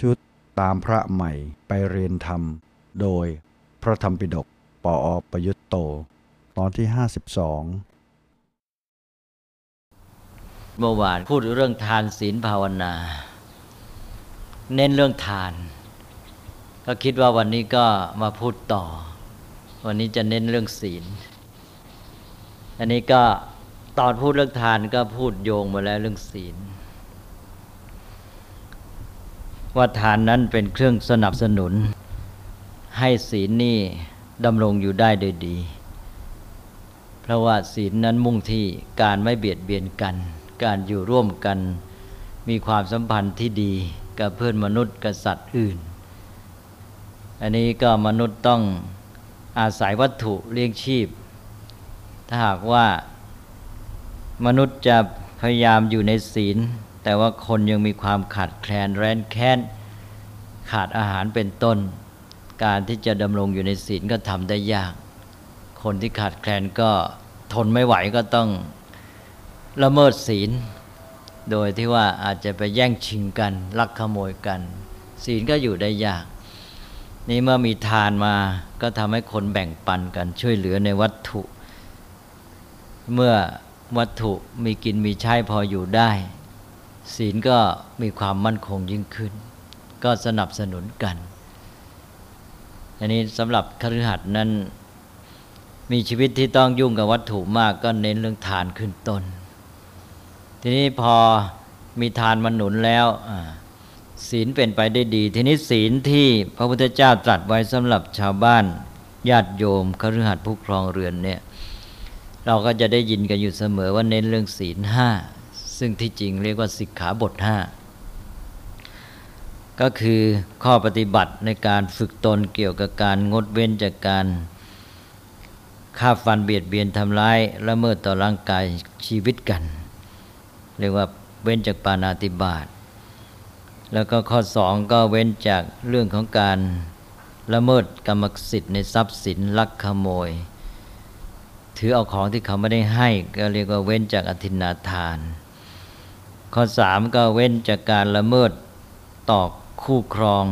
ชุดตามพระใหม่ไปเรียนธรรม โดยพระธรรมปิฎกปออประยุตโต ตอนที่ 52 เมื่อวานพูดเรื่องทานศีลภาวนา เน้นเรื่องทาน ก็คิดว่าวันนี้ก็มาพูดต่อ วันนี้จะเน้นเรื่องศีล อันนี้ก็ตอนพูดเรื่องทานก็พูดโยงมาแล้วเรื่องศีล ว่าทานนั้นเป็นเครื่องสนับสนุน ให้ศีลนี่ดำรงอยู่ได้โดยดี เพราะว่าศีลนั้นมุ่งที่การไม่เบียดเบียนกัน การอยู่ร่วมกัน มีความสัมพันธ์ที่ดีกับเพื่อนมนุษย์กับสัตว์อื่น อันนี้ก็มนุษย์ต้องอาศัยวัตถุเลี้ยงชีพ ถ้าหากว่ามนุษย์จะพยายามอยู่ในศีล แต่ว่าคนยังมีความขาดแคลนแร้นแค้น ขาดอาหารเป็นต้น การที่จะดำรงอยู่ในศีลก็ทำได้ยาก คนที่ขาดแคลนก็ทนไม่ไหวก็ต้องละเมิดศีล โดยที่ว่าอาจจะไปแย่งชิงกัน ลักขโมยกัน ศีลก็อยู่ได้ยาก นี่เมื่อมีทานมาก็ทำให้คนแบ่งปันกันช่วยเหลือในวัตถุ เมื่อวัตถุมีกินมีใช้พออยู่ได้ ศีลก็มีความมั่นคงยิ่งขึ้น ก็สนับสนุนกันอันนี้สำหรับคฤหัสถ์นั้น มีชีวิตที่ต้องยุ่งกับวัตถุมากก็เน้นเรื่องทานขึ้นต้น ทีนี้พอมีทานมาหนุนแล้วศีลเป็นไปได้ดี ทีนี้ศีลที่พระพุทธเจ้าตรัสไว้สำหรับชาวบ้านญาติโยมคฤหัสถ์ผู้ครองเรือนเนี่ยเราก็จะได้ยินกันอยู่เสมอว่าเน้นเรื่องศีลห้า ซึ่งที่จริงเรียกว่าสิกขาบทห้าก็คือข้อปฏิบัติในการฝึกตนเกี่ยวกับการงดเว้นจากการฆ่าฟันเบียดเบียนทำร้ายละเมิดต่อร่างกายชีวิตกัน เรียกว่าเว้นจากปานาติบาตแล้วก็ข้อสองก็เว้นจากเรื่องของการละเมิดกรรมสิทธิ์ในทรัพย์สินลักขโมย ถือเอาของที่เขาไม่ได้ให้ ก็เรียกว่าเว้นจากอธินาทาน ข้อสามก็เว้นจากการละเมิดต่อคู่ครอง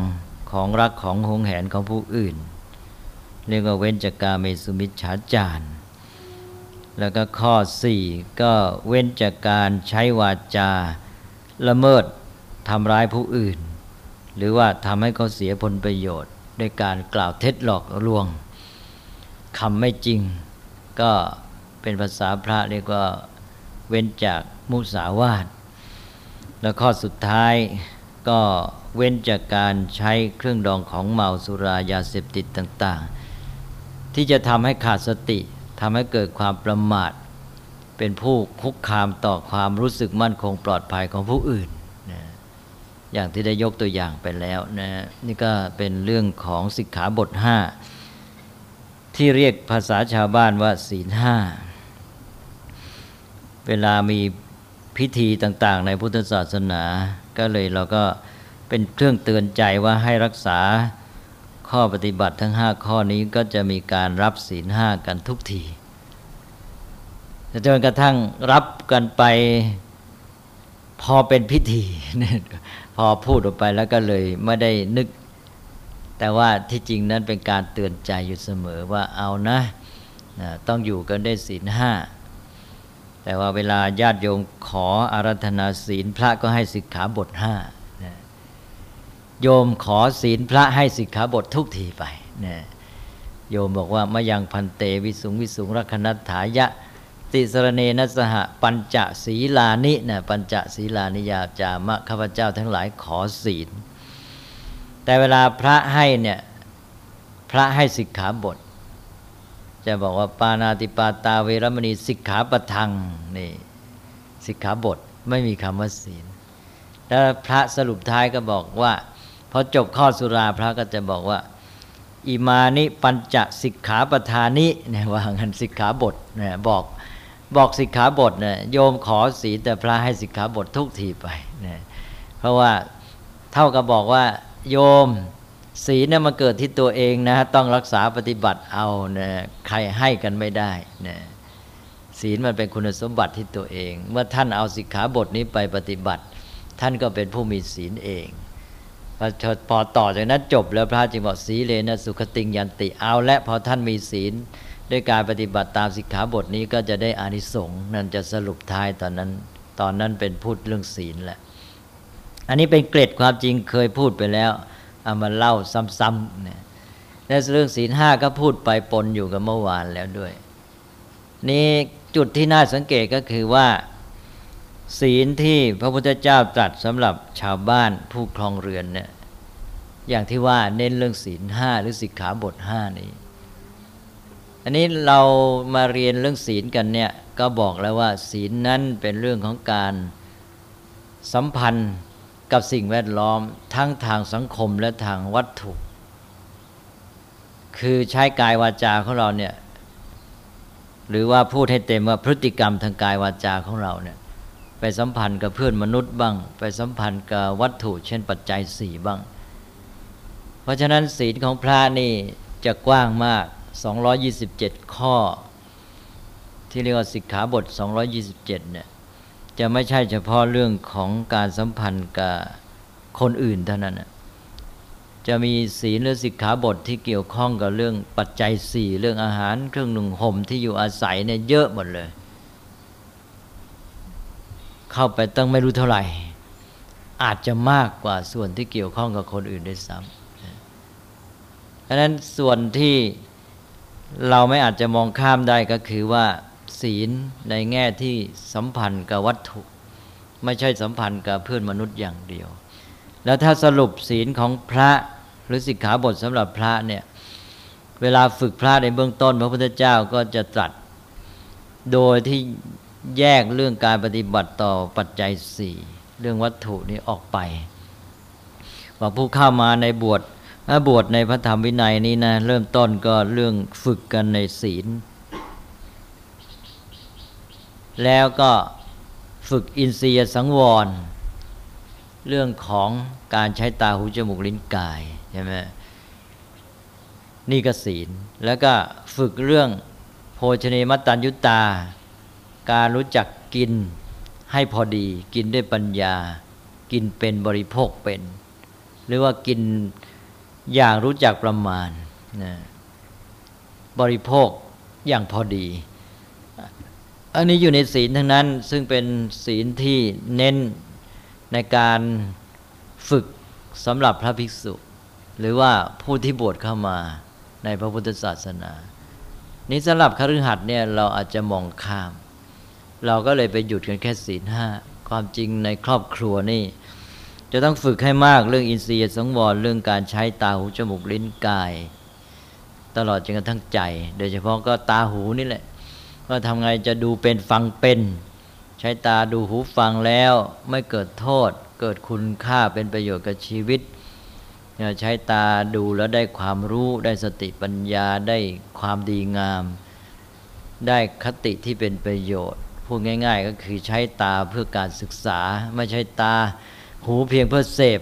ของรักของหงแหนของผู้อื่น เรียกว่าเว้นจากการเมสุมิชฉาจารแล้วก็ข้อสี่ก็เว้นจากการใช้วาจา ละเมิดทำร้ายผู้อื่น หรือว่าทำให้เขาเสียผลประโยชน์ด้วยการกล่าวเท็จหลอกลวงคำไม่จริง ก็เป็นภาษาพระเรียกว่าเว้นจากมุสาวาท แล้วข้อสุดท้ายก็เว้นจากการใช้เครื่องดองของเมาสุรายาเสพติดต่าง ๆ ที่จะทำให้ขาดสติทำให้เกิดความประมาท เป็นผู้คุกคามต่อความรู้สึกมั่นคงปลอดภัยของผู้อื่นนะอย่างที่ได้ยกตัวอย่างไปแล้วนะนี่ก็เป็นเรื่องของสิกขาบทห้าที่เรียกภาษาชาวบ้านว่าศีลห้าเวลามี พิธีต่าง ๆ ในพุทธศาสนา ก็เลยเราก็เป็นเครื่องเตือนใจว่าให้รักษาข้อปฏิบัติทั้งห้าข้อนี้ก็จะมีการรับศีลห้ากันทุกทีจนกระทั่งรับกันไปพอเป็นพิธี พอพูดออกไปแล้วก็เลยไม่ได้นึก แต่ว่าที่จริงนั้นเป็นการเตือนใจอยู่เสมอว่าเอานะ ต้องอยู่กันได้ศีลห้า แต่ว่าเวลาญาติโยมขออารัธนาศีลพระก็ให้สิกขาบทห้าโยมขอศีลพระให้สิกขาบททุกทีไปนะโยมบอกว่ามายังพันเตวิสุงวิสุงรักนัตถายะ ติสรเนนัสหะปัญจศีลานินะปัญจศีลานิยาจามะข้าพเจ้าทั้งหลายขอศีล แต่เวลาพระให้เนี่ยพระให้สิกขาบท จะบอกว่าปานาติปาตาเวรมณีสิกขาปทังนี่สิกขาบทไม่มีคำว่าศีลแล้วพระสรุปท้ายก็บอกว่าพอจบข้อสุราพระก็จะบอกว่าอิมานิปัญจสิกขาปทานิเนี่ยว่างันสิกขาบทเนี่ยบอกบอกสิกขาบทเนี่ยโยมขอศีลแต่พระให้สิกขาบททุกทีไปเนี่ยเพราะว่าเท่ากับบอกว่าโยม ศีลเนี่ยมาเกิดที่ตัวเองนะต้องรักษาปฏิบัติเอานะใครให้กันไม่ได้นะศีลมันเป็นคุณสมบัติที่ตัวเอง เมื่อท่านเอาสิกขาบทนี้ไปปฏิบัติ ท่านก็เป็นผู้มีศีลเองพพอพอต่อจากนั้นจบแล้วพระจึงบอกสีเลนะสุขติงยันติเอาและพอท่านมีศีล ด้วยการปฏิบัติตามสิกขาบทนี้ก็จะได้อานิสงส์นั่นจะสรุปท้ายตอนนั้น ตอนนั้นเป็นพูดเรื่องศีลแหละ อันนี้เป็นเกร็ดความจริงเคยพูดไปแล้ว เอามาเล่าซ้ำๆเนี่ยและเรื่องศีลห้าก็พูดไปปนอยู่กับเมื่อวานแล้วด้วย นี่จุดที่น่าสังเกตก็คือว่า ศีลที่พระพุทธเจ้าตรัสสำหรับชาวบ้านผู้ครองเรือนเนี่ยอย่างที่ว่าเน้นเรื่องศีลห้าหรือสิกขาบทห้านี้ อันนี้เรามาเรียนเรื่องศีลกันเนี่ยก็บอกแล้วว่า ศีลนั้นเป็นเรื่องของการสัมพันธ์ กับสิ่งแวดล้อมทั้งทางสังคมและทางวัตถุ คือใช้กายวาจาของเราเนี่ยหรือว่าพูดให้เต็มว่าพฤติกรรมทางกายวาจาของเราเนี่ยไปสัมพันธ์กับเพื่อนมนุษย์บ้าง ไปสัมพันธ์กับวัตถุ เช่นปัจจัยสี่บ้าง เพราะฉะนั้นศีลของพระนี่จะกว้างมาก 227 ข้อ ที่เรียกว่าสิกขาบท 227เนี่ย จะไม่ใช่เฉพาะเรื่องของการสัมพันธ์กับคนอื่นเท่านั้นจะมีศีลหรือสิกขาบทที่เกี่ยวข้องกับเรื่องปัจจัยสี่เรื่องอาหารเครื่องหนุ่งห่มที่อยู่อาศัยเนี่ยเยอะหมดเลย เข้าไปตั้งไม่รู้เท่าไหร่ อาจจะมากกว่าส่วนที่เกี่ยวข้องกับคนอื่นด้วยซ้ำดังนั้นส่วนที่เราไม่อาจจะมองข้ามได้ก็คือว่า ศีลในแง่ที่สัมพันธ์กับวัตถุ ไม่ใช่สัมพันธ์กับเพื่อนมนุษย์อย่างเดียว แล้วถ้าสรุปศีลของพระหรือสิกขาบทสำหรับพระเนี่ยเวลาฝึกพระในเบื้องต้น พระพุทธเจ้าก็จะตรัส โดยที่แยกเรื่องการปฏิบัติต่อปัจจัยสี่เรื่องวัตถุนี้ออกไป ว่าผู้เข้ามาในบวชบวชในพระธรรมวินัยนี้นะเริ่มต้นก็เรื่องฝึกกันในศีล แล้วก็ฝึกอินทรียสังวร เรื่องของการใช้ตาหูจมูกลิ้นกายใช่ไหมนี่ก็ศีล แล้วก็ฝึกเรื่องโภชเนมัตตัญยุตา การรู้จักกินให้พอดีกินด้วยปัญญา กินเป็นบริโภคเป็น หรือว่ากินอย่างรู้จักประมาณนะบริโภคอย่างพอดี อันนี้อยู่ในศีลทั้งนั้น ซึ่งเป็นศีลที่เน้นในการฝึกสำหรับพระภิกษุ หรือว่าผู้ที่บวชเข้ามาในพระพุทธศาสนา นี้สำหรับคฤหัสถ์เนี่ยเราอาจจะมองข้าม เราก็เลยไปหยุดกันแค่ศีลห้าความจริงในครอบครัวนี่ จะต้องฝึกให้มากเรื่องอินทรีย์สังวรเรื่องการใช้ตาหูจมูกลิ้นกาย ตลอดจนกระทั่งใจ โดยเฉพาะก็ตาหูนี่แหละ ว่าทำไงจะดูเป็นฟังเป็น ใช้ตาดูหูฟังแล้วไม่เกิดโทษ เกิดคุณค่าเป็นประโยชน์กับชีวิตใช้ตาดูแล้วได้ความรู้ได้สติปัญญาได้ความดีงาม ได้คติที่เป็นประโยชน์พูดง่าย ๆ ก็คือใช้ตาเพื่อการศึกษา ไม่ใช่ตาหูเพียงเพื่อเสพ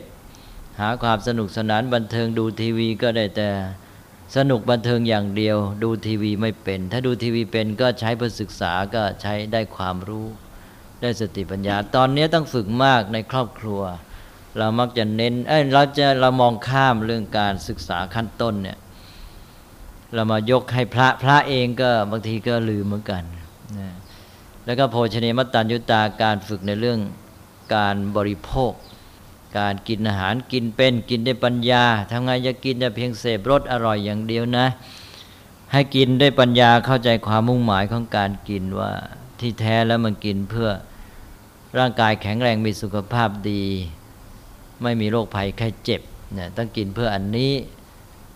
หาความสนุกสนานบันเทิงดูทีวีก็ได้แต่ สนุกบันเทิงอย่างเดียว ดูทีวีไม่เป็น ถ้าดูทีวีเป็นก็ใช้เพื่อศึกษาก็ใช้ได้ความรู้ ได้สติปัญญา ตอนนี้ต้องฝึกมากในครอบครัว เรามักจะเน้นเอ้ยเราจะเรามองข้ามเรื่องการศึกษาขั้นต้นเนี่ยเรามายกให้พระพระเองก็บางทีก็ลืมเหมือนกันนะแล้วก็โภชเนมตัญยุตาการฝึกในเรื่องการบริโภค การกินอาหารกินเป็นกินด้วยปัญญาทำไงจะกินจะเพียงเสพรสอร่อยอย่างเดียวนะ ให้กินด้วยปัญญาเข้าใจความมุ่งหมายของการกินว่าที่แท้แล้วมันกินเพื่อร่างกายแข็งแรงมีสุขภาพดี ไม่มีโรคภัยแค่เจ็บเนี่ยต้องกินเพื่ออันนี้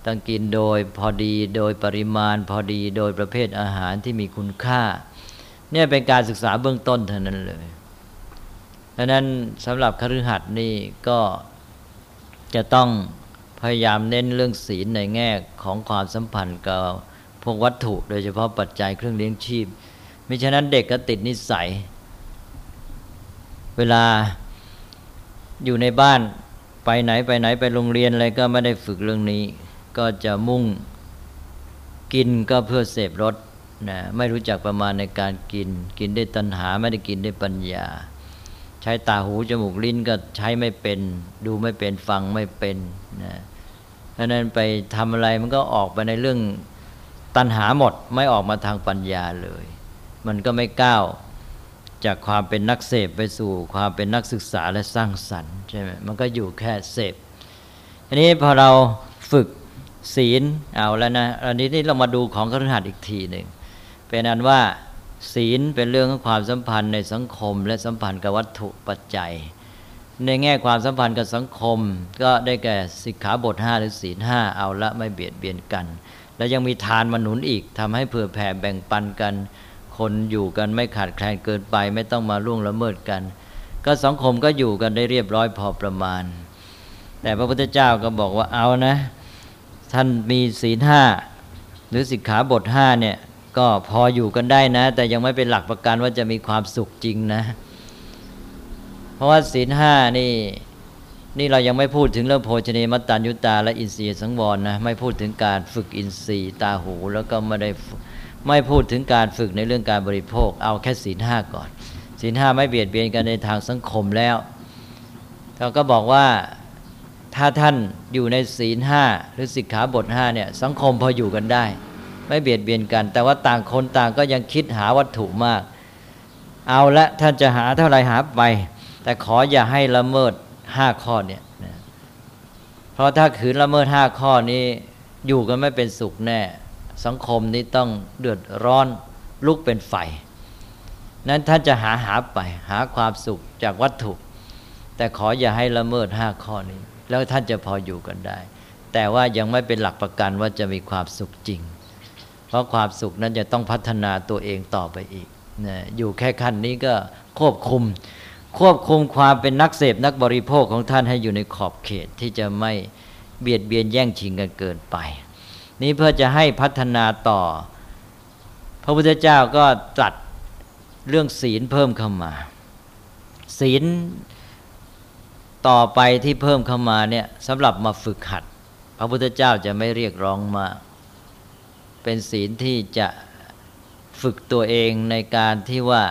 ต้องกินโดยพอดีโดยปริมาณพอดีโดยประเภทอาหารที่มีคุณค่า เนี่ยเป็นการศึกษาเบื้องต้นเท่านั้นเลย ดังนั้นสำหรับคฤหัสถ์นี่ก็จะต้องพยายามเน้นเรื่องศีลในแง่ของความสัมพันธ์กับพวกวัตถุ โดยเฉพาะปัจจัยเครื่องเลี้ยงชีพมิฉะนั้นเด็กก็ติดนิสัย เวลาอยู่ในบ้านไปไหนไปไหนไปโรงเรียนอะไรก็ไม่ได้ฝึกเรื่องนี้ ก็จะมุ่งกินก็เพื่อเสพรสนะไม่รู้จักประมาณในการกิน กินได้ตัณหาไม่ได้กินได้ปัญญา ใช้ตาหูจมูกลิ้นก็ใช้ไม่เป็น ดูไม่เป็นฟังไม่เป็นนะเพราะนั้นไปทำอะไรมันก็ออกไปในเรื่องตัณหาหมดไม่ออกมาทางปัญญาเลย มันก็ไม่ก้าวจากความเป็นนักเสพไปสู่ความเป็นนักศึกษาและสร้างสรรค์ใช่ไหมมันก็อยู่แค่เสพทีนี้พอเราฝึกศีลเอาแล้วนะอันนี้นี่เรามาดูของครหัสอีกทีหนึ่งเป็นอันว่า ศีลเป็นเรื่องของความสัมพันธ์ในสังคม และสัมพันธ์กับวัตถุปัจจัย ในแง่ความสัมพันธ์กับสังคม ก็ได้แก่สิกขาบท 5 หรือศีลห้าเอาละไม่เบียดเบียนกัน แล้วยังมีทานมาหนุนอีกทำให้เผื่อแผ่แบ่งปันกัน คนอยู่กันไม่ขาดแคลนเกินไป ไม่ต้องมาล่วงละเมิดกัน ก็สังคมก็อยู่กันได้เรียบร้อยพอประมาณ แต่พระพุทธเจ้าก็บอกว่าเอานะ ท่านมีศีลห้าหรือสิกขาบทห้าเนี่ย ก็พออยู่กันได้นะ แต่ยังไม่เป็นหลักประกันว่าจะมีความสุขจริงนะ เพราะว่าศีลห้านี่ นี่เรายังไม่พูดถึงเรื่องโภชเนมัตตัญญุตาและอินทรีย์สังวรนะ ไม่พูดถึงการฝึกอินทรีย์ตาหู แล้วก็ไม่ได้ไม่พูดถึงการฝึกในเรื่องการบริโภค เอาแค่ศีลห้าก่อนศีลห้าไม่เบียดเบียนกันในทางสังคมแล้วเราก็บอกว่าถ้าท่านอยู่ในศีลห้าหรือสิกขาบทห้าเนี่ยสังคมพออยู่กันได้ ไม่เบียดเบียนกัน แต่ว่าต่างคนต่างก็ยังคิดหาวัตถุมาก เอาละท่านจะหาเท่าไรหาไป แต่ขออย่าให้ละเมิดห้าข้อเนี่ยเพราะถ้าขืนละเมิดห้าข้อนี้อยู่กันไม่เป็นสุขแน่ สังคมนี้ต้องเดือดร้อนลุกเป็นไฟนั้นท่านจะหาหาไป หาความสุขจากวัตถุ แต่ขออย่าให้ละเมิดห้าข้อนี้ แล้วท่านจะพออยู่กันได้ แต่ว่ายังไม่เป็นหลักประกันว่าจะมีความสุขจริง ราะความสุขนั้นจะต้องพัฒนาตัวเองต่อไปอีกนะอยู่แค่ขั้นนี้ก็ควบคุม ควบคุมความเป็นนักเสพนักบริโภคของท่านให้อยู่ในขอบเขตที่จะไม่เบียดเบียนแย่งชิงกันเกินไป นี้เพื่อจะให้พัฒนาต่อ พระพุทธเจ้าก็ตรัสเรื่องศีลเพิ่มเข้ามา ศีลต่อไปที่เพิ่มเข้ามาเนี่ยสำหรับมาฝึกหัด พระพุทธเจ้าจะไม่เรียกร้องมา เป็นศีลที่จะฝึกตัวเองในการที่ว่า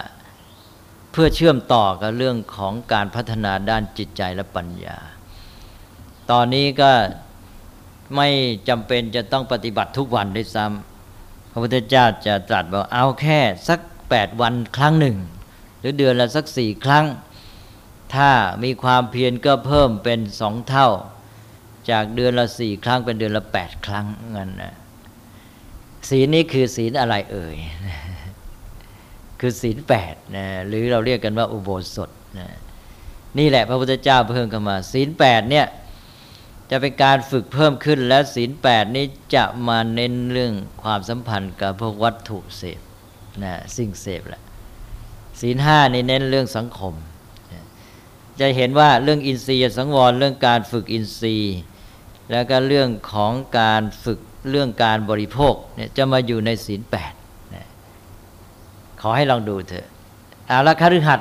เพื่อเชื่อมต่อกับเรื่องของการพัฒนาด้านจิตใจและปัญญา ตอนนี้ก็ไม่จำเป็นจะต้องปฏิบัติทุกวันด้วยซ้ำพระพุทธเจ้าจะตรัสบอกเอาแค่สักแปดวันครั้งหนึ่ง หรือเดือนละสักสี่ครั้ง ถ้ามีความเพียรก็เพิ่มเป็นสองเท่า จากเดือนละสี่ครั้งเป็นเดือนละแปดครั้งเงั้นนะ ศีลนี้คือศีลอะไรเอ่ย คือศีลแปดนะหรือเราเรียกกันว่าอุโบสถนะนี่แหละพระพุทธเจ้าเพิ่มเข้ามา ศีลแปดเนี่ยจะเป็นการฝึกเพิ่มขึ้นแล้วศีลแปดนี้จะมาเน้นเรื่องความสัมพันธ์กับพวกวัตถุเสพนะสิ่งเสพแหละศีลห้านี่เน้นเรื่องสังคม จะเห็นว่าเรื่องอินทรีย์สังวรเรื่องการฝึกอินทรีย์ แล้วก็เรื่องของการฝึก เรื่องการบริโภคเนี่ยจะมาอยู่ในศีลแปดขอให้ลองดูเถอะอาละคฤหัส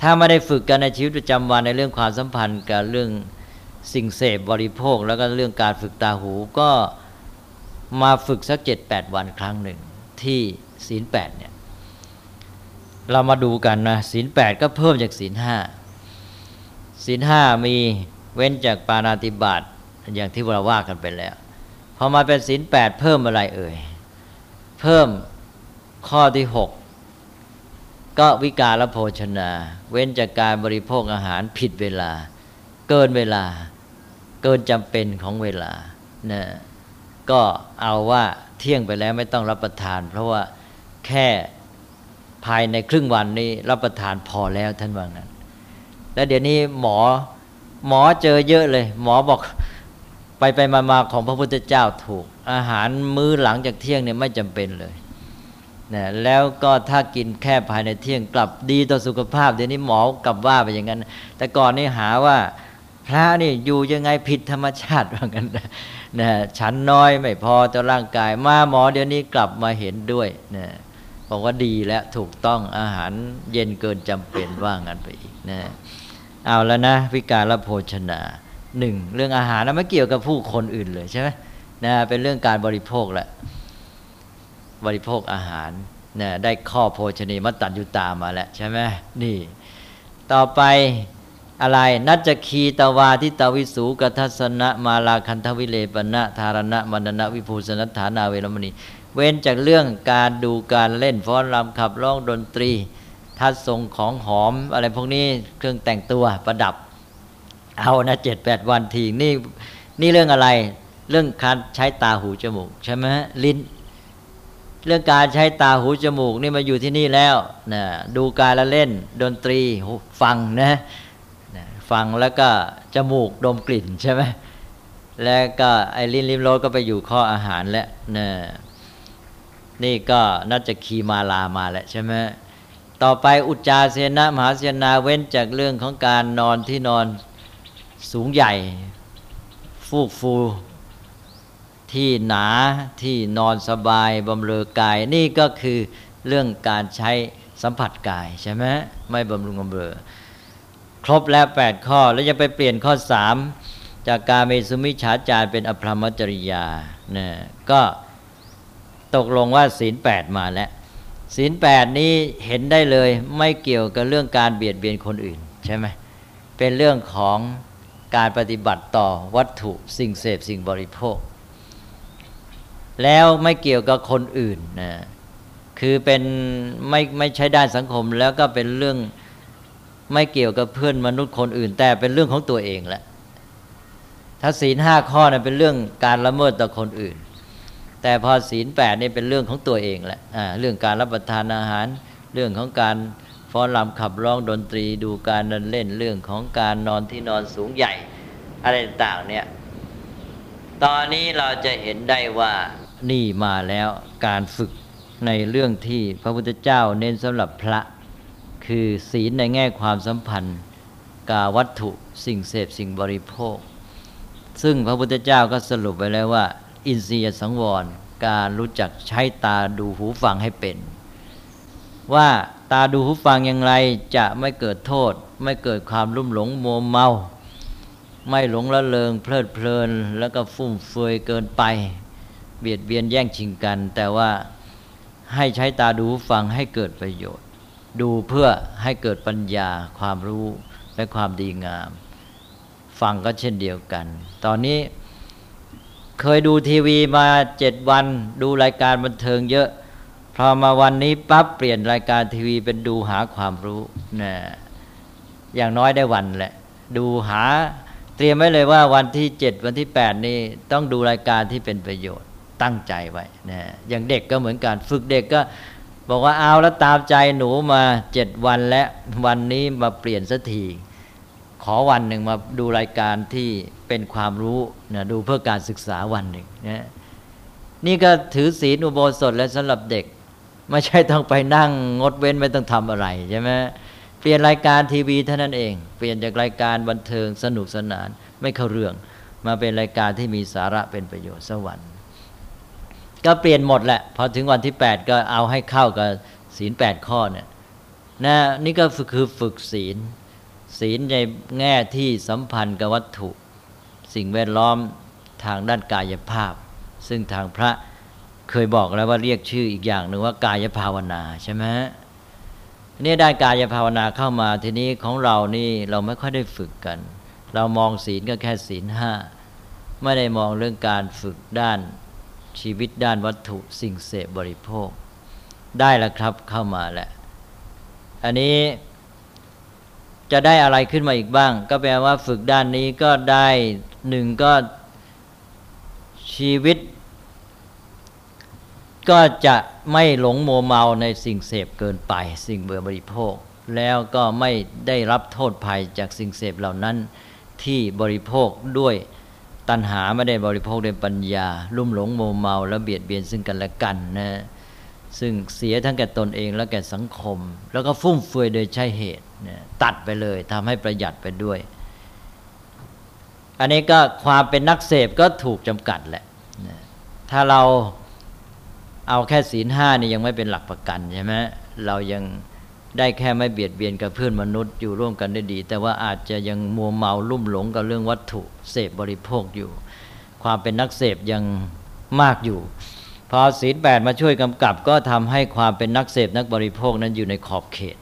ถ้าไม่ได้ฝึกกันในชีวิตประจำวันในเรื่องความสัมพันธ์กับเรื่องสิ่งเสพบริโภค แล้วก็เรื่องการฝึกตาหูก็มาฝึกสักเจ็ดแปดวันครั้งหนึ่งที่ศีลแปดเนี่ยเรามาดูกันนะศีลแปดก็เพิ่มจากศีลห้าศีลห้ามีเว้นจากปานาติบาตอย่างที่เราว่ากันไปแล้ว อมาเป็นศีลแปดเพิ่มอะไรเอ่ย เพิ่มข้อที่หกก็วิกาลโภชนา เว้นจากการบริโภคอาหารผิดเวลา เกินเวลา เกินจำเป็นของเวลานะก็เอาว่าเที่ยงไปแล้วไม่ต้องรับประทาน เพราะว่าแค่ภายในครึ่งวันนี้รับประทานพอแล้วท่านว่างั้น แล้วเดี๋ยวนี้หมอหมอเจอเยอะเลย หมอบอก ไปไปมามาของพระพุทธเจ้าถูก อาหารมื้อหลังจากเที่ยงเนี่ยไม่จำเป็นเลยนะแล้วก็ถ้ากินแค่ภายในเที่ยงกลับดีต่อสุขภาพเดี๋ยวนี้หมอกลับว่าไปอย่างนั้น แต่ก่อนนี่หาว่าพระนี่อยู่ยังไงผิดธรรมชาติว่างั้นนะฉันน้อยไม่พอต่อร่างกายมาหมอเดี๋ยวนี้กลับมาเห็นด้วยนะบอกว่าดีแล้วถูกต้องอาหารเย็นเกินจำเป็นว่างั้นไปอีกนะเอาแล้วนะวิการละโภชนา หนึ่งเรื่องอาหารนะไม่เกี่ยวกับผู้คนอื่นเลยใช่ไหมนะเป็นเรื่องการบริโภคแหละบริโภคอาหารนะได้ข้อโภชนีมัตตัญญูตามาแล้วใช่ไหมนี่ ต่อไปอะไรนัจคีตวาทิตาวิสูกทัศนะมาลาคันทวิเลปณะธารณะมันณะวิภูสนัฐานาเวรมณี เว้นจากเรื่องการดูการเล่นฟ้อนรำขับร้องดนตรีทัดทรงของหอมอะไรพวกนี้เครื่องแต่งตัวประดับ เอานะเจ็ดแปดวันทีนี่นี่เรื่องอะไร เรื่องการใช้ตาหูจมูกใช่ไหมลิ้น เรื่องการใช้ตาหูจมูกนี่มาอยู่ที่นี่แล้วนะดูการละเล่น ดนตรีฟังนะฟังแล้วก็จมูกดมกลิ่นใช่ไหมแล้วก็ไอ้ลิ้นลิ้มรสก็ไปอยู่ข้ออาหารแล้วนะนี่ก็น่าจะคีมาลามาแล้วใช่ไหมต่อไปอุจจาเสนะมหาเสนาเว้นจากเรื่องของการนอนที่นอน สูงใหญ่ ฟูกฟู ที่หนาที่นอนสบายบำเรอกาย นี่ก็คือเรื่องการใช้สัมผัสกายใช่ไหมไม่บำรุงบำเรอ ครบแล้วแปดข้อแล้วจะไปเปลี่ยนข้อสามจากการเมสุมิฉาจารเป็นอภรรมจริยาเนี่ยก็ตกลงว่าศีลแปดมาแล้วศีลแปดนี้เห็นได้เลยไม่เกี่ยวกับเรื่องการเบียดเบียนคนอื่นใช่ไหมเป็นเรื่องของ การปฏิบัติต่อวัตถุสิ่งเสพสิ่งบริโภค แล้วไม่เกี่ยวกับคนอื่นนะคือเป็นไม่ไม่ใช้ด้านสังคมแล้วก็เป็นเรื่องไม่เกี่ยวกับเพื่อนมนุษย์คนอื่น แต่เป็นเรื่องของตัวเองแหละถ้าศีลห้าข้อนะเป็นเรื่องการละเมิดต่อคนอื่น แต่พอศีลแปดนี่เป็นเรื่องของตัวเองแหละเรื่องการรับประทานอาหาร เรื่องของการ ฟ้อนรำขับร้องดนตรีดูการเดินเล่นเรื่องของการนอนที่นอนสูงใหญ่ อะไรต่างเนี่ย ตอนนี้เราจะเห็นได้ว่านี่มาแล้วการฝึกในเรื่องที่พระพุทธเจ้าเน้นสำหรับพระ คือศีลในแง่ความสัมพันธ์กาวัตถุสิ่งเสพสิ่งบริโภค ซึ่งพระพุทธเจ้าก็สรุปไว้แล้วว่า อินทรียสังวร การรู้จักใช้ตาดูหูฟังให้เป็น ว่า ตาดูหูฟังอย่างไรจะไม่เกิดโทษ ไม่เกิดความรุ่มหลงโมเมา ไม่หลงละเลงเพลิดเพลิน แล้วก็ฟุ่มเฟือยเกินไป เบียดเบียนแย่งชิงกัน แต่ว่าให้ใช้ตาดูฟังให้เกิดประโยชน์ ดูเพื่อให้เกิดปัญญาความรู้และความดีงาม ฟังก็เช่นเดียวกัน ตอนนี้เคยดูทีวีมาเจ็ดวัน ดูรายการบันเทิงเยอะ อมาวันนี้ปั๊บเปลี่ยนรายการทีวีเป็นดูหาความรู้นะอย่างน้อยได้วันแหละ ดูหาเตรียมไว้เลยว่าวันที่เจ็ดวันที่แปดนี่ต้องดูรายการที่เป็นประโยชน์ตั้งใจไว้นะอย่างเด็กก็เหมือนกันฝึกเด็กก็บอกว่าเอาแล้วตามใจหนูมาเจ็ดวันและวันนี้มาเปลี่ยนสักทีขอวันหนึ่งมาดูรายการที่เป็นความรู้นะดูเพื่อการศึกษาวันหนึ่งนะนี่ก็ถือศีลอุโบสถและสำหรับเด็ก ไม่ใช่ต้องไปนั่งงดเว้นไม่ต้องทำอะไรใช่ไหมเปลี่ยนรายการทีวีเท่านั้นเอง เปลี่ยนจากรายการบันเทิงสนุกสนานไม่เข้าเรื่อง มาเป็นรายการที่มีสาระเป็นประโยชน์สวรรค์ ก็เปลี่ยนหมดแหละพอถึงวันที่แปดก็เอาให้เข้ากับศีลแปดข้อเนี่ยนะนี่ก็คือฝึกศีล ศีลในแง่ที่สัมพันธ์กับวัตถุ สิ่งแวดล้อมทางด้านกายภาพ ซึ่งทางพระ เคยบอกแล้วว่าเรียกชื่ออีกอย่างหนึ่งว่ากายภาวนาใช่ไหมนี่ด้านกายภาวนาเข้ามาทีนี้ของเรานี่เราไม่ค่อยได้ฝึกกัน เรามองศีลก็แค่ศีลห้าไม่ได้มองเรื่องการฝึกด้านชีวิตด้านวัตถุสิ่งเสพบริโภค ได้แล้วครับเข้ามาแหละ อันนี้จะได้อะไรขึ้นมาอีกบ้าง ก็แปลว่าฝึกด้านนี้ก็ได้หนึ่งก็ชีวิต ก็จะไม่หลงโมเมาในสิ่งเสพเกินไป สิ่งเบื่อบริโภค แล้วก็ไม่ได้รับโทษภัยจากสิ่งเสพเหล่านั้นที่บริโภคด้วยตัณหาไม่ได้บริโภคด้วยปัญญา ลุ่มหลงโมเมาแล้วเบียดเบียนซึ่งกันและกันนะซึ่งเสียทั้งแก่ตนเองและแก่สังคม แล้วก็ฟุ่มเฟือยโดยใช่เหตุตัดไปเลยทำให้ประหยัดไปด้วย อันนี้ก็ความเป็นนักเสพก็ถูกจำกัดแหละถ้าเรา เอาแค่ศีลห้านี่ยังไม่เป็นหลักประกันใช่ไหมเรายังได้แค่ไม่เบียดเบียนกับเพื่อนมนุษย์อยู่ร่วมกันได้ดี แต่ว่าอาจจะยังมัวเมาลุ่มหลงกับเรื่องวัตถุเสพบริโภคอยู่ ความเป็นนักเสพยังมากอยู่ พอศีลแปดมาช่วยกำกับ ก็ทำให้ความเป็นนักเสพนักบริโภคนั้นอยู่ในขอบเขต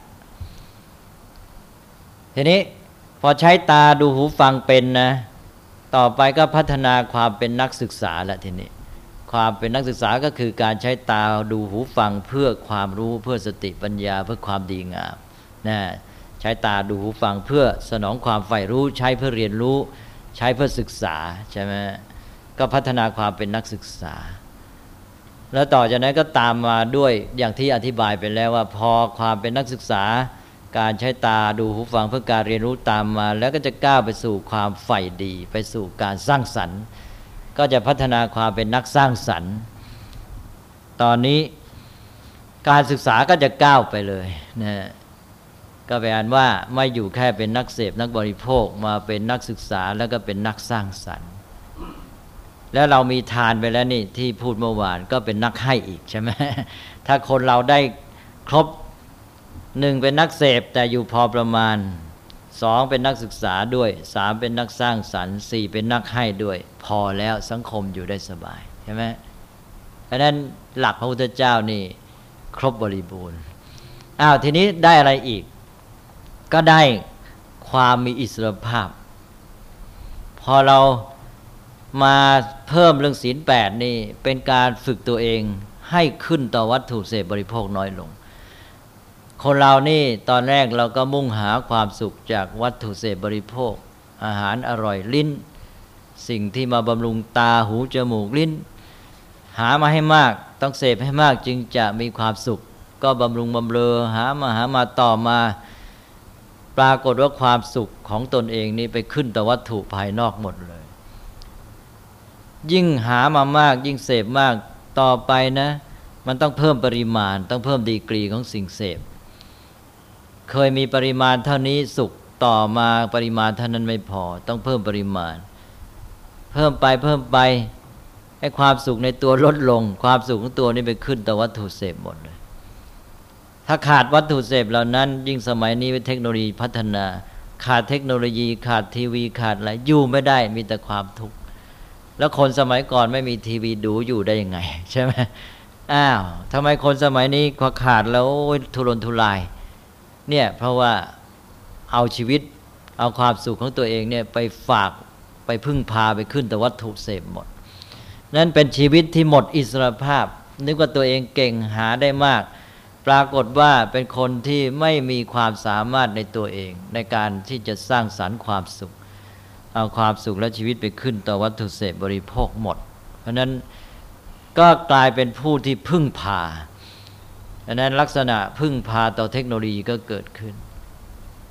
ทีนี้พอใช้ตาดูหูฟังเป็นนะ ต่อไปก็พัฒนาความเป็นนักศึกษาละทีนี้ ความเป็นนักศึกษาก็คือการใช้ตาดูหูฟังเพื่อความรู้เพื่อสติปัญญาเพื่อความดีงามนะใช้ตาดูหูฟังเพื่อสนองความใฝ่รู้ ใช้เพื่อเรียนรู้ ใช้เพื่อศึกษาใช่ไหมก็พัฒนาความเป็นนักศึกษา แล้วต่อจากนั้นก็ตามมาด้วยอย่างที่อธิบายไปแล้วว่าพอความเป็นนักศึกษา การใช้ตาดูหูฟังเพื่อการเรียนรู้ตามมา แล้วก็จะก้าวไปสู่ความใฝ่ดี ไปสู่การสร้างสรรค์ ก็จะพัฒนาความเป็นนักสร้างสรรค์ ตอนนี้การศึกษาก็จะก้าวไปเลยนะก็แปลว่าไม่อยู่แค่เป็นนักเสพนักบริโภคมาเป็นนักศึกษาแล้วก็เป็นนักสร้างสรรค์ แล้วเรามีทานไปแล้วนี่ที่พูดเมื่อวานก็เป็นนักให้อีกใช่ไหมถ้าคนเราได้ครบหนึ่งเป็นนักเสพแต่อยู่พอประมาณ สองเป็นนักศึกษาด้วยสามเป็นนักสร้างสรรค์สี่เป็นนักให้ด้วย พอแล้วสังคมอยู่ได้สบายใช่ไหมเพราะนั้นหลักพระพุทธเจ้านี่ ครบบริบูรณ์อ้าวทีนี้ได้อะไรอีก ก็ได้ความมีอิสรภาพ พอเรามาเพิ่มเรื่องศีลแปดนี่เป็นการฝึกตัวเองให้ขึ้นต่อวัตถุเสพบริโภคน้อยลง คนเรานี่ตอนแรกเราก็มุ่งหาความสุขจากวัตถุเสพบริโภค อาหารอร่อยลิ้น สิ่งที่มาบำรุงตาหูจมูกลิ้น หามาให้มากต้องเสพให้มากจึงจะมีความสุข ก็บำรุงบำเรอหามาหามาต่อมา ปรากฏว่าความสุขของตนเองนี่ไปขึ้นต่วัตถุภายนอกหมดเลย ยิ่งหามามากยิ่งเสพมากต่อไปนะ มันต้องเพิ่มปริมาณ ต้องเพิ่มดีกรีของสิ่งเสพ เคยมีปริมาณเท่านี้สุขต่อมาปริมาณเท่านั้นไม่พอ ต้องเพิ่มปริมาณ เพิ่มไปเพิ่มไปให้ความสุขในตัวลดลง ความสุขของตัวนี้ไปขึ้นแต่วัตถุเสพหมดเลยถ้าขาดวัตถุเสพเหล่านั้น ยิ่งสมัยนี้เทคโนโลยีพัฒนา ขาดเทคโนโลยีขาดทีวีขาดอะไรอยู่ไม่ได้มีแต่ความทุกข์แล้วคนสมัยก่อนไม่มีทีวีดูอยู่ได้ยังไง ใช่ไหมอ้าวทำไมคนสมัยนี้พอขาดแล้วทุรนทุราย เนี่ยเพราะว่าเอาชีวิตเอาความสุขของตัวเองเนี่ยไปฝากไปพึ่งพาไปขึ้นแต่วัตถุเสพหมด นั่นเป็นชีวิตที่หมดอิสรภาพ นึกว่าตัวเองเก่งหาได้มาก ปรากฏว่าเป็นคนที่ไม่มีความสามารถในตัวเอง ในการที่จะสร้างสารรค์ความสุข เอาความสุขและชีวิตไปขึ้นต่อวัตถุเสพบริโภคหมด เพราะนั้นก็กลายเป็นผู้ที่พึ่งพา ดังนั้นลักษณะพึ่งพาต่อเทคโนโลยีก็เกิดขึ้น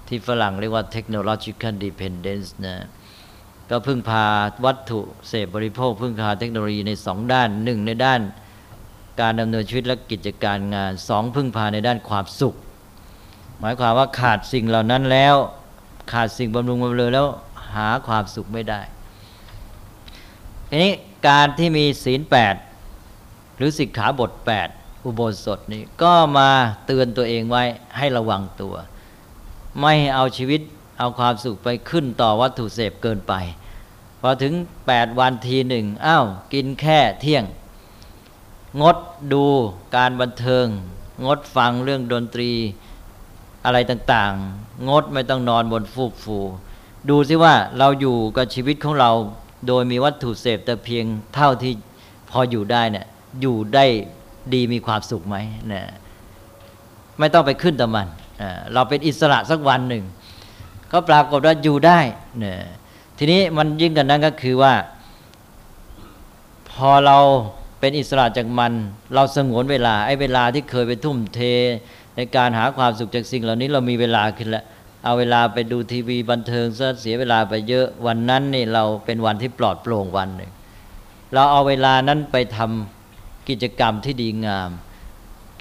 ที่ฝรั่งเรียกว่า technological dependence นะก็พึ่งพาวัตถุเสพบริโภค พึ่งพาเทคโนโลยีในสองด้านหนึ่งในด้านการดำเนินชีวิตและกิจการงานสองพึ่งพาในด้านความสุข หมายความว่าขาดสิ่งเหล่านั้นแล้ว ขาดสิ่งบำรุงบำเรอแล้วหาความสุขไม่ได้ทีนี้การที่มีศีลแปดหรือสิกขาบทแปด อุโบสถนี่ก็มาเตือนตัวเองไว้ให้ระวังตัว ไม่เอาชีวิตเอาความสุขไปขึ้นต่อวัตถุเสพเกินไป พอถึงแปดวันทีหนึ่งอ้าวกินแค่เที่ยง งดดูการบันเทิง งดฟังเรื่องดนตรีอะไรต่างๆ งดไม่ต้องนอนบนฟูกฟู ดูซิว่าเราอยู่กับชีวิตของเราโดยมีวัตถุเสพแต่เพียงเท่าที่พออยู่ได้เนี่ยอยู่ได้ ดีมีความสุขไหมเนี่ยไม่ต้องไปขึ้นแต่มัน เราเป็นอิสระสักวันหนึ่ง ก็ปรากฏว่าอยู่ได้เนี่ยทีนี้มันยิ่งกันนั้นก็คือว่า พอเราเป็นอิสระจากมัน เราสงวนเวลาไอ้เวลาที่เคยไปทุ่มเท ในการหาความสุขจากสิ่งเหล่านี้เรามีเวลาขึ้นแล้วเอาเวลาไปดูทีวีบันเทิงซะเสียเวลาไปเยอะวันนั้นนี่เราเป็นวันที่ปลอดโปร่งวันหนึ่งเราเอาเวลานั้นไปทำ กิจกรรมที่ดีงาม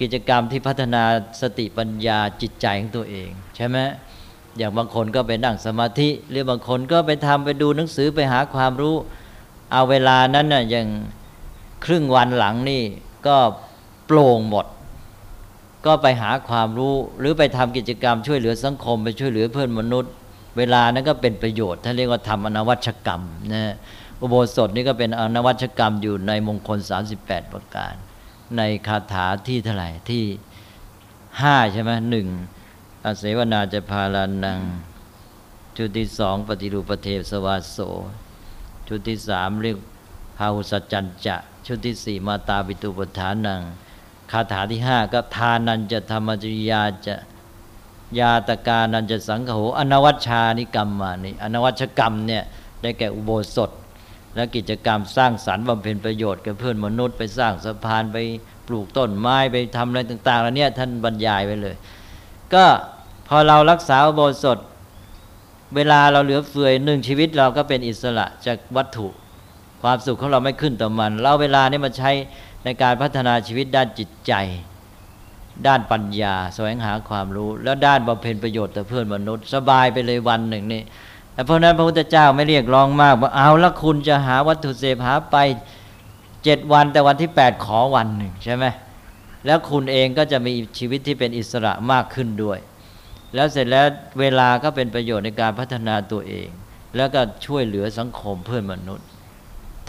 กิจกรรมที่พัฒนาสติปัญญาจิตใจของตัวเอง ใช่ไหมอย่างบางคนก็ไปนั่งสมาธิ หรือบางคนก็ไปทำไปดูหนังสือไปหาความรู้ เอาเวลานั้นน่ะอย่างครึ่งวันหลังนี่ก็โปร่งหมด ก็ไปหาความรู้หรือไปทำกิจกรรมช่วยเหลือสังคมไปช่วยเหลือเพื่อนมนุษย์ เวลานั้นก็เป็นประโยชน์ท่านเรียกว่าทำอนวัชกรรมนะ อุโบสถนี่ก็เป็นอนวัชกรรมอยู่ในมงคล 38 ประการ ในคาถาที่เท่าไหร่ที่ห้าใช่ไหมหนึ่งอเสวนาจะพาลานังชุดที่สองปฏิรูปเทสวาโส ชุดที่สามเรียกพาหุสัจจันจะ ชุดที่สี่มาตาปิตุปฐานัง คาถาที่ห้าก็ทานันจะธรรมจริยาจะยาตกานันจะสังโฆอนวัชชานิกรรมมานี่อนวัชกรรมเนี่ยได้แก่อุโบสถ และกิจกรรมสร้างสรรค์บำเพ็ญประโยชน์กับเพื่อนมนุษย์ไปสร้างสะพานไปปลูกต้นไม้ไปทำอะไรต่างๆแล้วเนี่ยท่านบรรยายไว้เลย ก็พอเรารักษาโบสถเวลาเราเหลือเฟือหนึ่งชีวิตเราก็เป็นอิสระจากวัตถุ ความสุขของเราไม่ขึ้นต่อมัน เราเวลานี้มาใช้ในการพัฒนาชีวิตด้านจิตใจ ด้านปัญญา แสวงหาความรู้ แล้วด้านบำเพ็ญประโยชน์ต่อเพื่อนมนุษย์ สบายไปเลยวันหนึ่งนี่ เพราะนั้นพระพุทธเจ้าไม่เรียกร้องมากว่าเอาละคุณจะหาวัตถุเสพหาไปเจ็ดวันแต่วันที่แปดขอวันหนึ่งใช่ไหมแล้วคุณเองก็จะมีชีวิตที่เป็นอิสระมากขึ้นด้วย แล้วเสร็จแล้วเวลาก็เป็นประโยชน์ในการพัฒนาตัวเอง แล้วก็ช่วยเหลือสังคมเพื่อนมนุษย์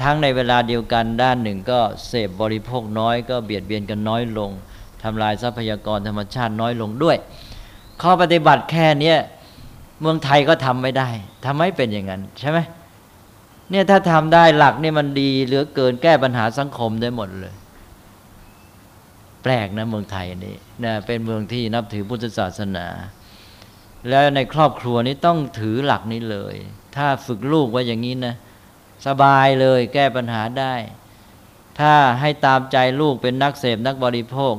ทั้งในเวลาเดียวกันด้านหนึ่งก็เสพบริโภคน้อยก็เบียดเบียนกันน้อยลงทำลายทรัพยากรธรรมชาติน้อยลงด้วย ข้อปฏิบัติแค่นี้ เมืองไทยก็ทำไม่ได้ทำให้เป็นอย่างนั้น ใช่ไหมเนี่ยถ้าทำได้หลักนี่มันดีเหลือเกินแก้ปัญหาสังคมได้หมดเลย แปลกนะเมืองไทยนี่นะเป็นเมืองที่นับถือพุทธศาสนา แล้วในครอบครัวนี้ต้องถือหลักนี้เลย ถ้าฝึกลูกไว้อย่างนี้นะสบายเลยแก้ปัญหาได้ ถ้าให้ตามใจลูกเป็นนักเสพนักบริโภค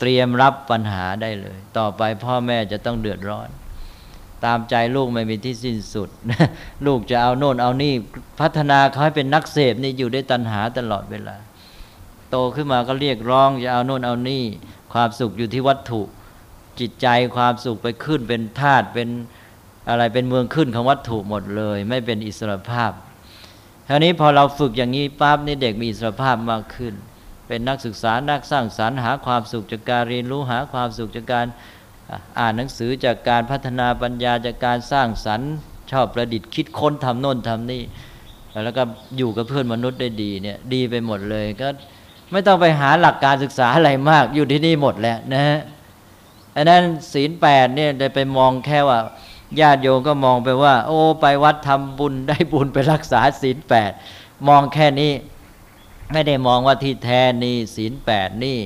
เตรียมรับปัญหาได้เลย ต่อไปพ่อแม่จะต้องเดือดร้อน ตามใจลูกไม่มีที่สิ้นสุด ลูกจะเอาโน่นเอานี่ พัฒนาเขาให้เป็นนักเสพนี่อยู่ได้ตัณหาตลอดเวลา โตขึ้นมาก็เรียกร้องจะเอาโน่นเอานี่ ความสุขอยู่ที่วัตถุ จิตใจความสุขไปขึ้นเป็นธาตุเป็นอะไรเป็นเมืองขึ้นของวัตถุหมดเลย ไม่เป็นอิสรภาพครานี้พอเราฝึกอย่างนี้ปั๊บนี่เด็กมีอิสรภาพมากขึ้น เป็นนักศึกษานักสร้างสารรค์หาความสุขจากการเรียนรู้หาความสุขจากการ อ่านหนังสือจากการพัฒนาปัญญาจากการสร้างสรรค์ ชอบประดิษฐ์คิดค้นทำโน่นทำนี่แล้วก็อยู่กับเพื่อนมนุษย์ได้ดีเนี่ยดีไปหมดเลยก็ไม่ต้องไปหาหลักการศึกษาอะไรมาก อยู่ที่นี่หมดแล้วนะฮะอันนั้นศีลแปดเนี่ยได้ไปมองแค่ว่าญาติโยมก็มองไปว่า โอ้ไปวัดทำบุญได้บุญไปรักษาศีลแปดมองแค่นี้ ไม่ได้มองว่าที่แท้นี่ศีลแปดนี่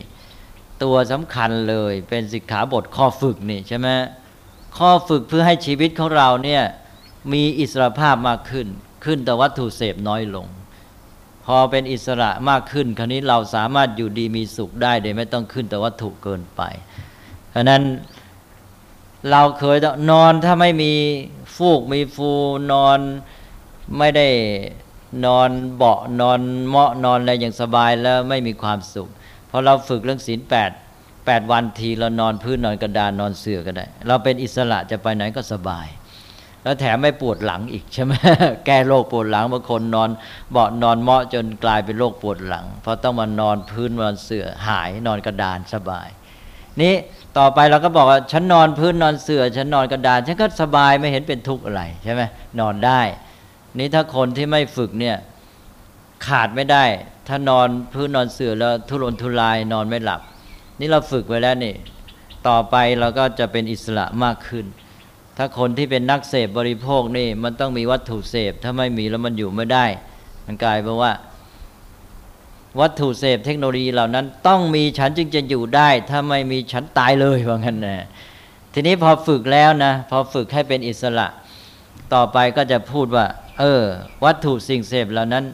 ตัวสำคัญเลย เป็นสิกขาบทข้อฝึกนี่ใช่ไหมข้อฝึกเพื่อให้ชีวิตของเราเนี่ยมีอิสรภาพมากขึ้น ขึ้นแต่วัตถุเสพน้อยลง พอเป็นอิสระมากขึ้น คราวนี้เราสามารถอยู่ดีมีสุขได้โดยไม่ต้องขึ้นแต่วัตถุเกินไปเพราะนั้นเราเคยนอนถ้าไม่มีฟูกมีฟูนอนไม่ได้นอนเบาะนอนเมาะนอนอะไรอย่างสบายแล้วไม่มีความสุข พอเราฝึกเรื่องศีลแปดแปดวันทีเรานอนพื้นนอนกระดานนอนเสื่อก็ได้ เราเป็นอิสระจะไปไหนก็สบาย แล้วแถมไม่ปวดหลังอีกใช่ไหมแก้โรคปวดหลังบางคนนอนเบาะนอนเมาะจนกลายเป็นโรคปวดหลังเพราะต้องมานอนพื้นนอนเสื่อหายนอนกระดานสบาย นี้ต่อไปเราก็บอกว่าฉันนอนพื้นนอนเสือ่อฉันนอนกระดานฉันก็สบายไม่เห็นเป็นทุกข์อะไรใช่ไหมนอนได้ นี่ถ้าคนที่ไม่ฝึกเนี่ย ขาดไม่ได้ ถ้านอนพื้นนอนเสื่อแล้วทุรนทุรายนอนไม่หลับ นี่เราฝึกไว้แล้วนี่ ต่อไปเราก็จะเป็นอิสระมากขึ้น ถ้าคนที่เป็นนักเสพบริโภคนี่ มันต้องมีวัตถุเสพ ถ้าไม่มีแล้วมันอยู่ไม่ได้ มันกลายเป็นว่า วัตถุเสพเทคโนโลยีเหล่านั้น ต้องมีฉันจึงจะอยู่ได้ ถ้าไม่มีฉันตายเลยว่างั้นนะทีนี้พอฝึกแล้วนะ พอฝึกให้เป็นอิสระ ต่อไปก็จะพูดว่า เออ วัตถุสิ่งเสพเหล่านั้น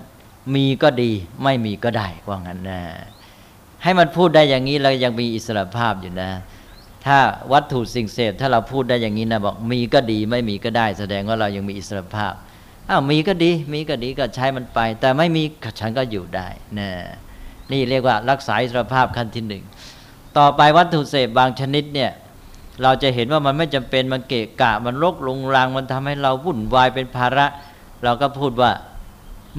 มีก็ดีไม่มีก็ได้ว่างั้นนะให้มันพูดได้อย่างนี้เรายังมีอิสระภาพอยู่นะ ถ้าวัตถุสิ่งเสพถ้าเราพูดได้อย่างนี้นะบอกมีก็ดีไม่มีก็ได้ แสดงว่าเรายังมีอิสระภาพอ้าวมีก็ดี มีก็ดีก็ใช้มันไป แต่ไม่มีฉันก็อยู่ได้นะนี่เรียกว่ารักษาอิสรภาพขั้นที่หนึ่งต่อไปวัตถุเสพบางชนิดเนี่ยเราจะเห็นว่ามันไม่จำเป็นมันเกะกะมันรกลงรางมันทำให้เราวุ่นวายเป็นภาระ เราก็พูดว่า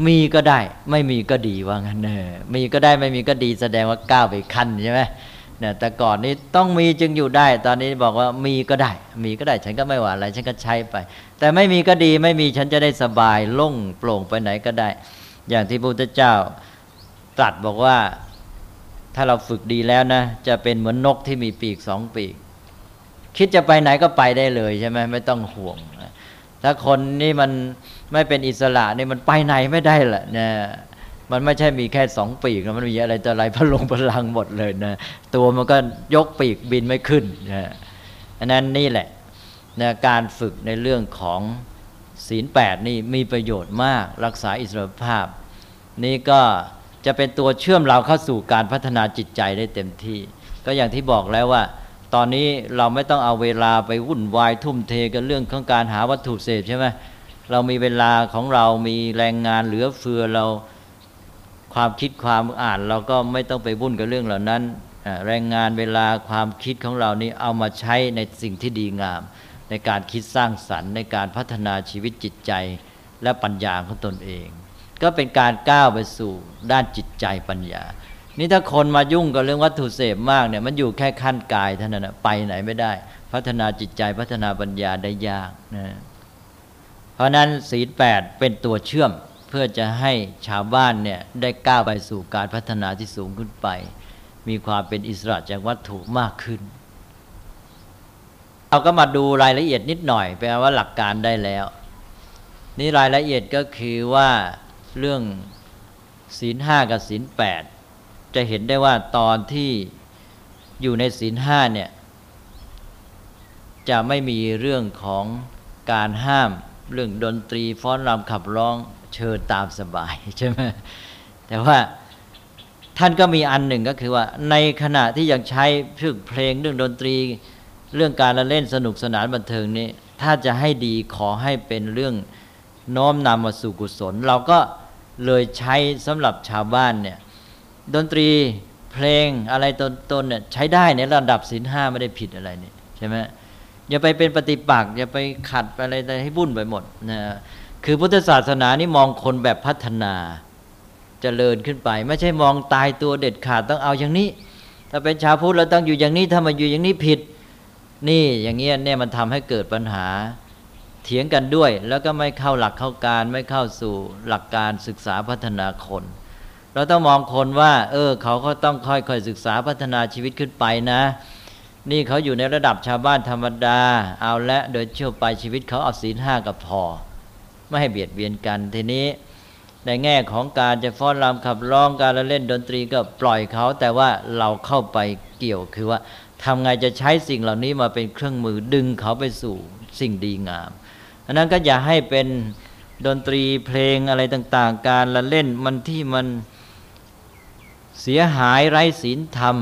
มีก็ได้ ไม่มีก็ดีว่างั้นเนอมีก็ได้ไม่มีก็ดีแสดงว่าก้าวไปขั้นใช่ไหมเนี่ยแต่ก่อนนี้ต้องมีจึงอยู่ได้ ตอนนี้บอกว่ามีก็ได้ มีก็ได้ฉันก็ไม่ว่าอะไรฉันก็ใช้ไป แต่ไม่มีก็ดีไม่มีฉันจะได้สบายโล่งโปร่งไปไหนก็ได้ อย่างที่พระพุทธเจ้าตรัสบอกว่าถ้าเราฝึกดีแล้วนะ จะเป็นเหมือนนกที่มีปีกสองปีก คิดจะไปไหนก็ไปได้เลยใช่ไหมไม่ต้องห่วงถ้าคนนี่มัน ไม่เป็นอิสระนี่มันไปไหนไม่ได้แหละเนี่ยมันไม่ใช่มีแค่สองปีกมันมีอะไรต่ออะไรพลงพลังหมดเลยนะตัวมันก็ยกปีกบินไม่ขึ้นนะอันนั้นนี่แหละนะการฝึกในเรื่องของศีลแปดนี่มีประโยชน์มากรักษาอิสรภาพ นี่ก็จะเป็นตัวเชื่อมเราเข้าสู่การพัฒนาจิตใจได้เต็มที่ ก็อย่างที่บอกแล้วว่า ตอนนี้เราไม่ต้องเอาเวลาไปวุ่นวายทุ่มเทกันเรื่องของการหาวัตถุเสพใช่ไหม เรามีเวลาของเรามีแรงงานเหลือเฟือเราความคิดความอ่านเราก็ไม่ต้องไปวุ่นกับเรื่องเหล่านั้น แรงงานเวลาความคิดของเรานี่เอามาใช้ในสิ่งที่ดีงาม ในการคิดสร้างสรรค์ ในการพัฒนาชีวิตจิตใจและปัญญาของตนเอง ก็เป็นการก้าวไปสู่ด้านจิตใจปัญญา นี่ถ้าคนมายุ่งกับเรื่องวัตถุเสพมากเนี่ยมันอยู่แค่ขั้นกายเท่านั้นไปไหนไม่ได้ พัฒนาจิตใจพัฒนาปัญญาได้ยากนะ เพราะนั้นศีลแปดเป็นตัวเชื่อมเพื่อจะให้ชาวบ้านเนี่ยได้ก้าวไปสู่การพัฒนาที่สูงขึ้นไป มีความเป็นอิสระจากวัตถุมากขึ้น เราก็มาดูรายละเอียดนิดหน่อยแปลว่าหลักการได้แล้ว นี่รายละเอียดก็คือว่าเรื่องศีลห้ากับศีลแปดจะเห็นได้ว่าตอนที่อยู่ในศีลห้าเนี่ยจะไม่มีเรื่องของการห้าม เรื่องดนตรีฟ้อนรำขับร้องเชิญตามสบายใช่ไหมแต่ว่าท่านก็มีอันหนึ่งก็คือว่า ในขณะที่ยังใช้เรื่องเพลงเรื่องดนตรี เรื่องการละเล่นสนุกสนานบันเทิงนี้ ถ้าจะให้ดีขอให้เป็นเรื่องน้อมนำมาสู่กุศล เราก็เลยใช้สำหรับชาวบ้านเนี่ยดนตรีเพลงอะไรต้นๆเนี่ยใช้ได้ในระดับศีลห้าไม่ได้ผิดอะไรนี่ใช่ไหม อย่าไปเป็นปฏิปักษ์อย่าไปขัดไปอะไรให้บุ่นไปหมดนะคือพุทธศาสนานี่มองคนแบบพัฒนาจเจริญขึ้นไป ไม่ใช่มองตายตัวเด็ดขาดต้องเอาอย่างนี้ ถ้าเป็นชาวพุทธเราต้องอยู่อย่างนี้ถ้ามาอยู่อย่างนี้ผิด นี่อย่างเงี้ยเนี่ยมันทำให้เกิดปัญหาเถียงกันด้วย แล้วก็ไม่เข้าหลักเข้าการไม่เข้าสู่หลักการศึกษาพัฒนาคน เราต้องมองคนว่า เออ เขาก็ต้องค่อยๆศึกษาพัฒนาชีวิตขึ้นไปนะ นี่เขาอยู่ในระดับชาวบ้านธรรมดา เอาละโดยเชื่อไปชีวิตเขาเอาศีลห้ากับพอ ไม่ให้เบียดเบียนกันทีนี้ ในแง่ของการจะฟ้อนรำขับร้องการละเล่นดนตรีก็ปล่อยเขา แต่ว่าเราเข้าไปเกี่ยวคือว่าทำไงจะใช้สิ่งเหล่านี้มาเป็นเครื่องมือดึงเขาไปสู่สิ่งดีงามอันนั้นก็อย่าให้เป็นดนตรีเพลงอะไรต่างๆ การละเล่นมันที่มันเสียหายไร้ศีลธรรม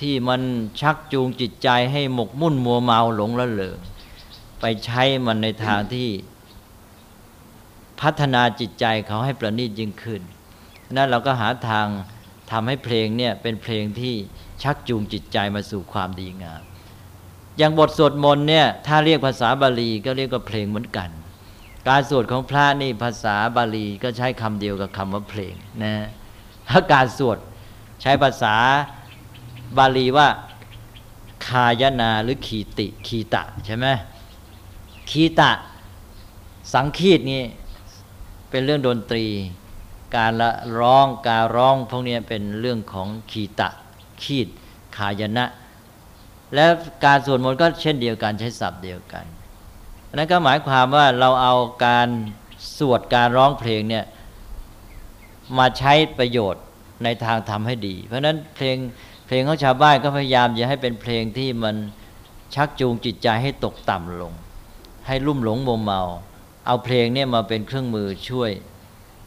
ที่มันชักจูงจิตใจให้หมกมุ่นมัวเมาหลงละเหลงไปใช้มันในทางที่พัฒนาจิตใจเขาให้ประณีตยิ่งขึ้นนั้นเราก็หาทางทำให้เพลงเนี่ยเป็นเพลงที่ชักจูงจิตใจมาสู่ความดีงาม อย่างบทสวดมนต์เนี่ยถ้าเรียกภาษาบาลีก็เรียกว่าเพลงเหมือนกัน การสวดของพระนี่ภาษาบาลีก็ใช้คำเดียวกับคำว่าเพลงนะถ้าการสวดใช้ภาษา บาลีว่าคายนาหรือขีติขีตะใช่ไหมขีตะ สังคีตนี่เป็นเรื่องดนตรี การละร้องการร้องพวกนี้เป็นเรื่องของขีตะ ขีดขายนะ และการสวดมนต์ก็เช่นเดียวกันใช้ศัพท์เดียวกันนั้นก็หมายความว่าเราเอาการสวดการร้องเพลงเนี่ยมาใช้ประโยชน์ในทางทำให้ดี เพราะฉะนั้นเพลง เพลงของชาวบ้านก็พยายามจะให้เป็นเพลงที่มันชักจูงจิตใจให้ตกต่ำลง ให้ลุ่มหลงโมเมา เอาเพลงเนี่ยมาเป็นเครื่องมือช่วย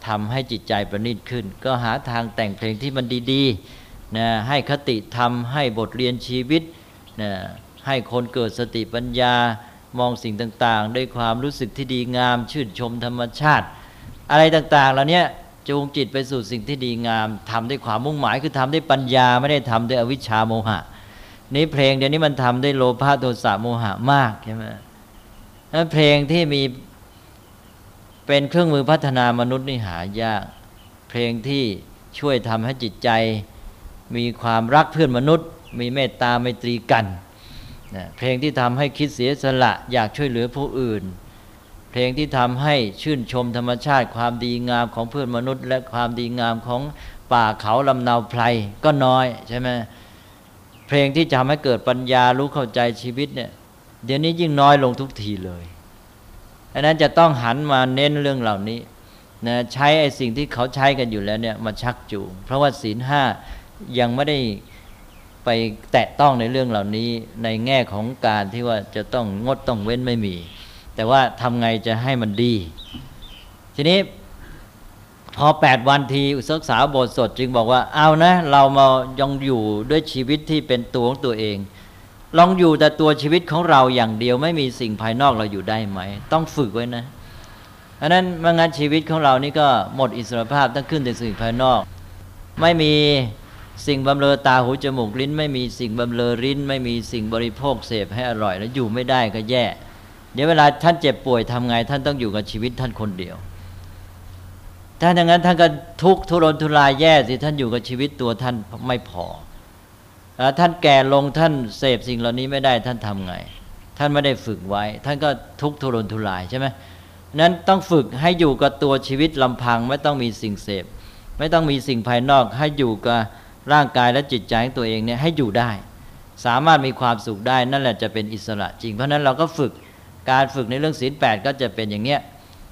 ทำให้จิตใจประณีตขึ้น ก็หาทางแต่งเพลงที่มันดีๆนะให้คติทำให้บทเรียนชีวิตนะให้คนเกิดสติปัญญามองสิ่งต่างๆ ด้วยความรู้สึกที่ดีงาม ชื่นชมธรรมชาติ อะไรต่างๆเหล่านี้ จูงจิตไปสู่สิ่งที่ดีงามทำด้วยความมุ่งหมายคือทำด้วยปัญญาไม่ได้ทำด้วยอวิชชาโมหะ นี้เพลงเดี๋ยวนี้มันทำด้วยโลภะโทสะโมหะมากใช่ไหมนั้นเพลงที่มีเป็นเครื่องมือพัฒนามนุษย์นี่หายาก เพลงที่ช่วยทำให้จิตใจ มีความรักเพื่อนมนุษย์ มีเมตตาไมตรีกันนะเพลงที่ทำให้คิดเสียสละ อยากช่วยเหลือผู้อื่น เพลงที่ทำให้ชื่นชมธรรมชาติ ความดีงามของเพื่อนมนุษย์ และความดีงามของป่าเขาลำนาวไพรก็น้อยใช่ไหมเพลงที่จะทำให้เกิดปัญญารู้เข้าใจชีวิตเนี่ยเดี๋ยวนี้ยิ่งน้อยลงทุกทีเลยอันนั้นจะต้องหันมาเน้นเรื่องเหล่านี้นะใช้ไอ้สิ่งที่เขาใช้กันอยู่แล้วเนี่ยมาชักจูงเพราะว่าศีลห้ายังไม่ได้ไปแตะต้องในเรื่องเหล่านี้ในแง่ของการที่ว่าจะต้องงดต้องเว้นไม่มี แต่ว่าทำไงจะให้มันดี ทีนี้พอแปดวันทีอุศึกษาบทสดจึงบอกว่าเอานะ เรามายังอยู่ด้วยชีวิตที่เป็นตัวของตัวเอง ลองอยู่แต่ตัวชีวิตของเราอย่างเดียวไม่มีสิ่งภายนอกเราอยู่ได้ไหม ต้องฝึกไว้นะอันนั้นเมื่องั้นชีวิตของเรานี่ก็หมดอิสรภาพต้องขึ้นแต่สิ่งภายนอก ไม่มีสิ่งบำเรอตาหูจมูกลิ้น ไม่มีสิ่งบำเรอลิ้น ไม่มีสิ่งบริโภคเสพให้อร่อย แล้วอยู่ไม่ได้ก็แย่ เดี๋ยวเวลาท่านเจ็บป่วยทำไง ท่านต้องอยู่กับชีวิตท่านคนเดียว ถ้าอย่างนั้นท่านก็ทุกทุรนทุรายแย่สิท่านอยู่กับชีวิตตัวท่านไม่พอแล้วท่านแก่ลงท่านเสพสิ่งเหล่านี้ไม่ได้ท่านทำไง ท่านไม่ได้ฝึกไว้ ท่านก็ทุกทุรนทุรายใช่ไหมนั้นต้องฝึกให้อยู่กับตัวชีวิตลำพัง ไม่ต้องมีสิ่งเสพ ไม่ต้องมีสิ่งภายนอก ให้อยู่กับร่างกายและจิตใจของตัวเองเนี่ยให้อยู่ได้ สามารถมีความสุขได้นั่นแหละจะเป็นอิสระจริง เพราะนั้นเราก็ฝึก การฝึกในเรื่องศีลแปดก็จะเป็นอย่างเนี้ย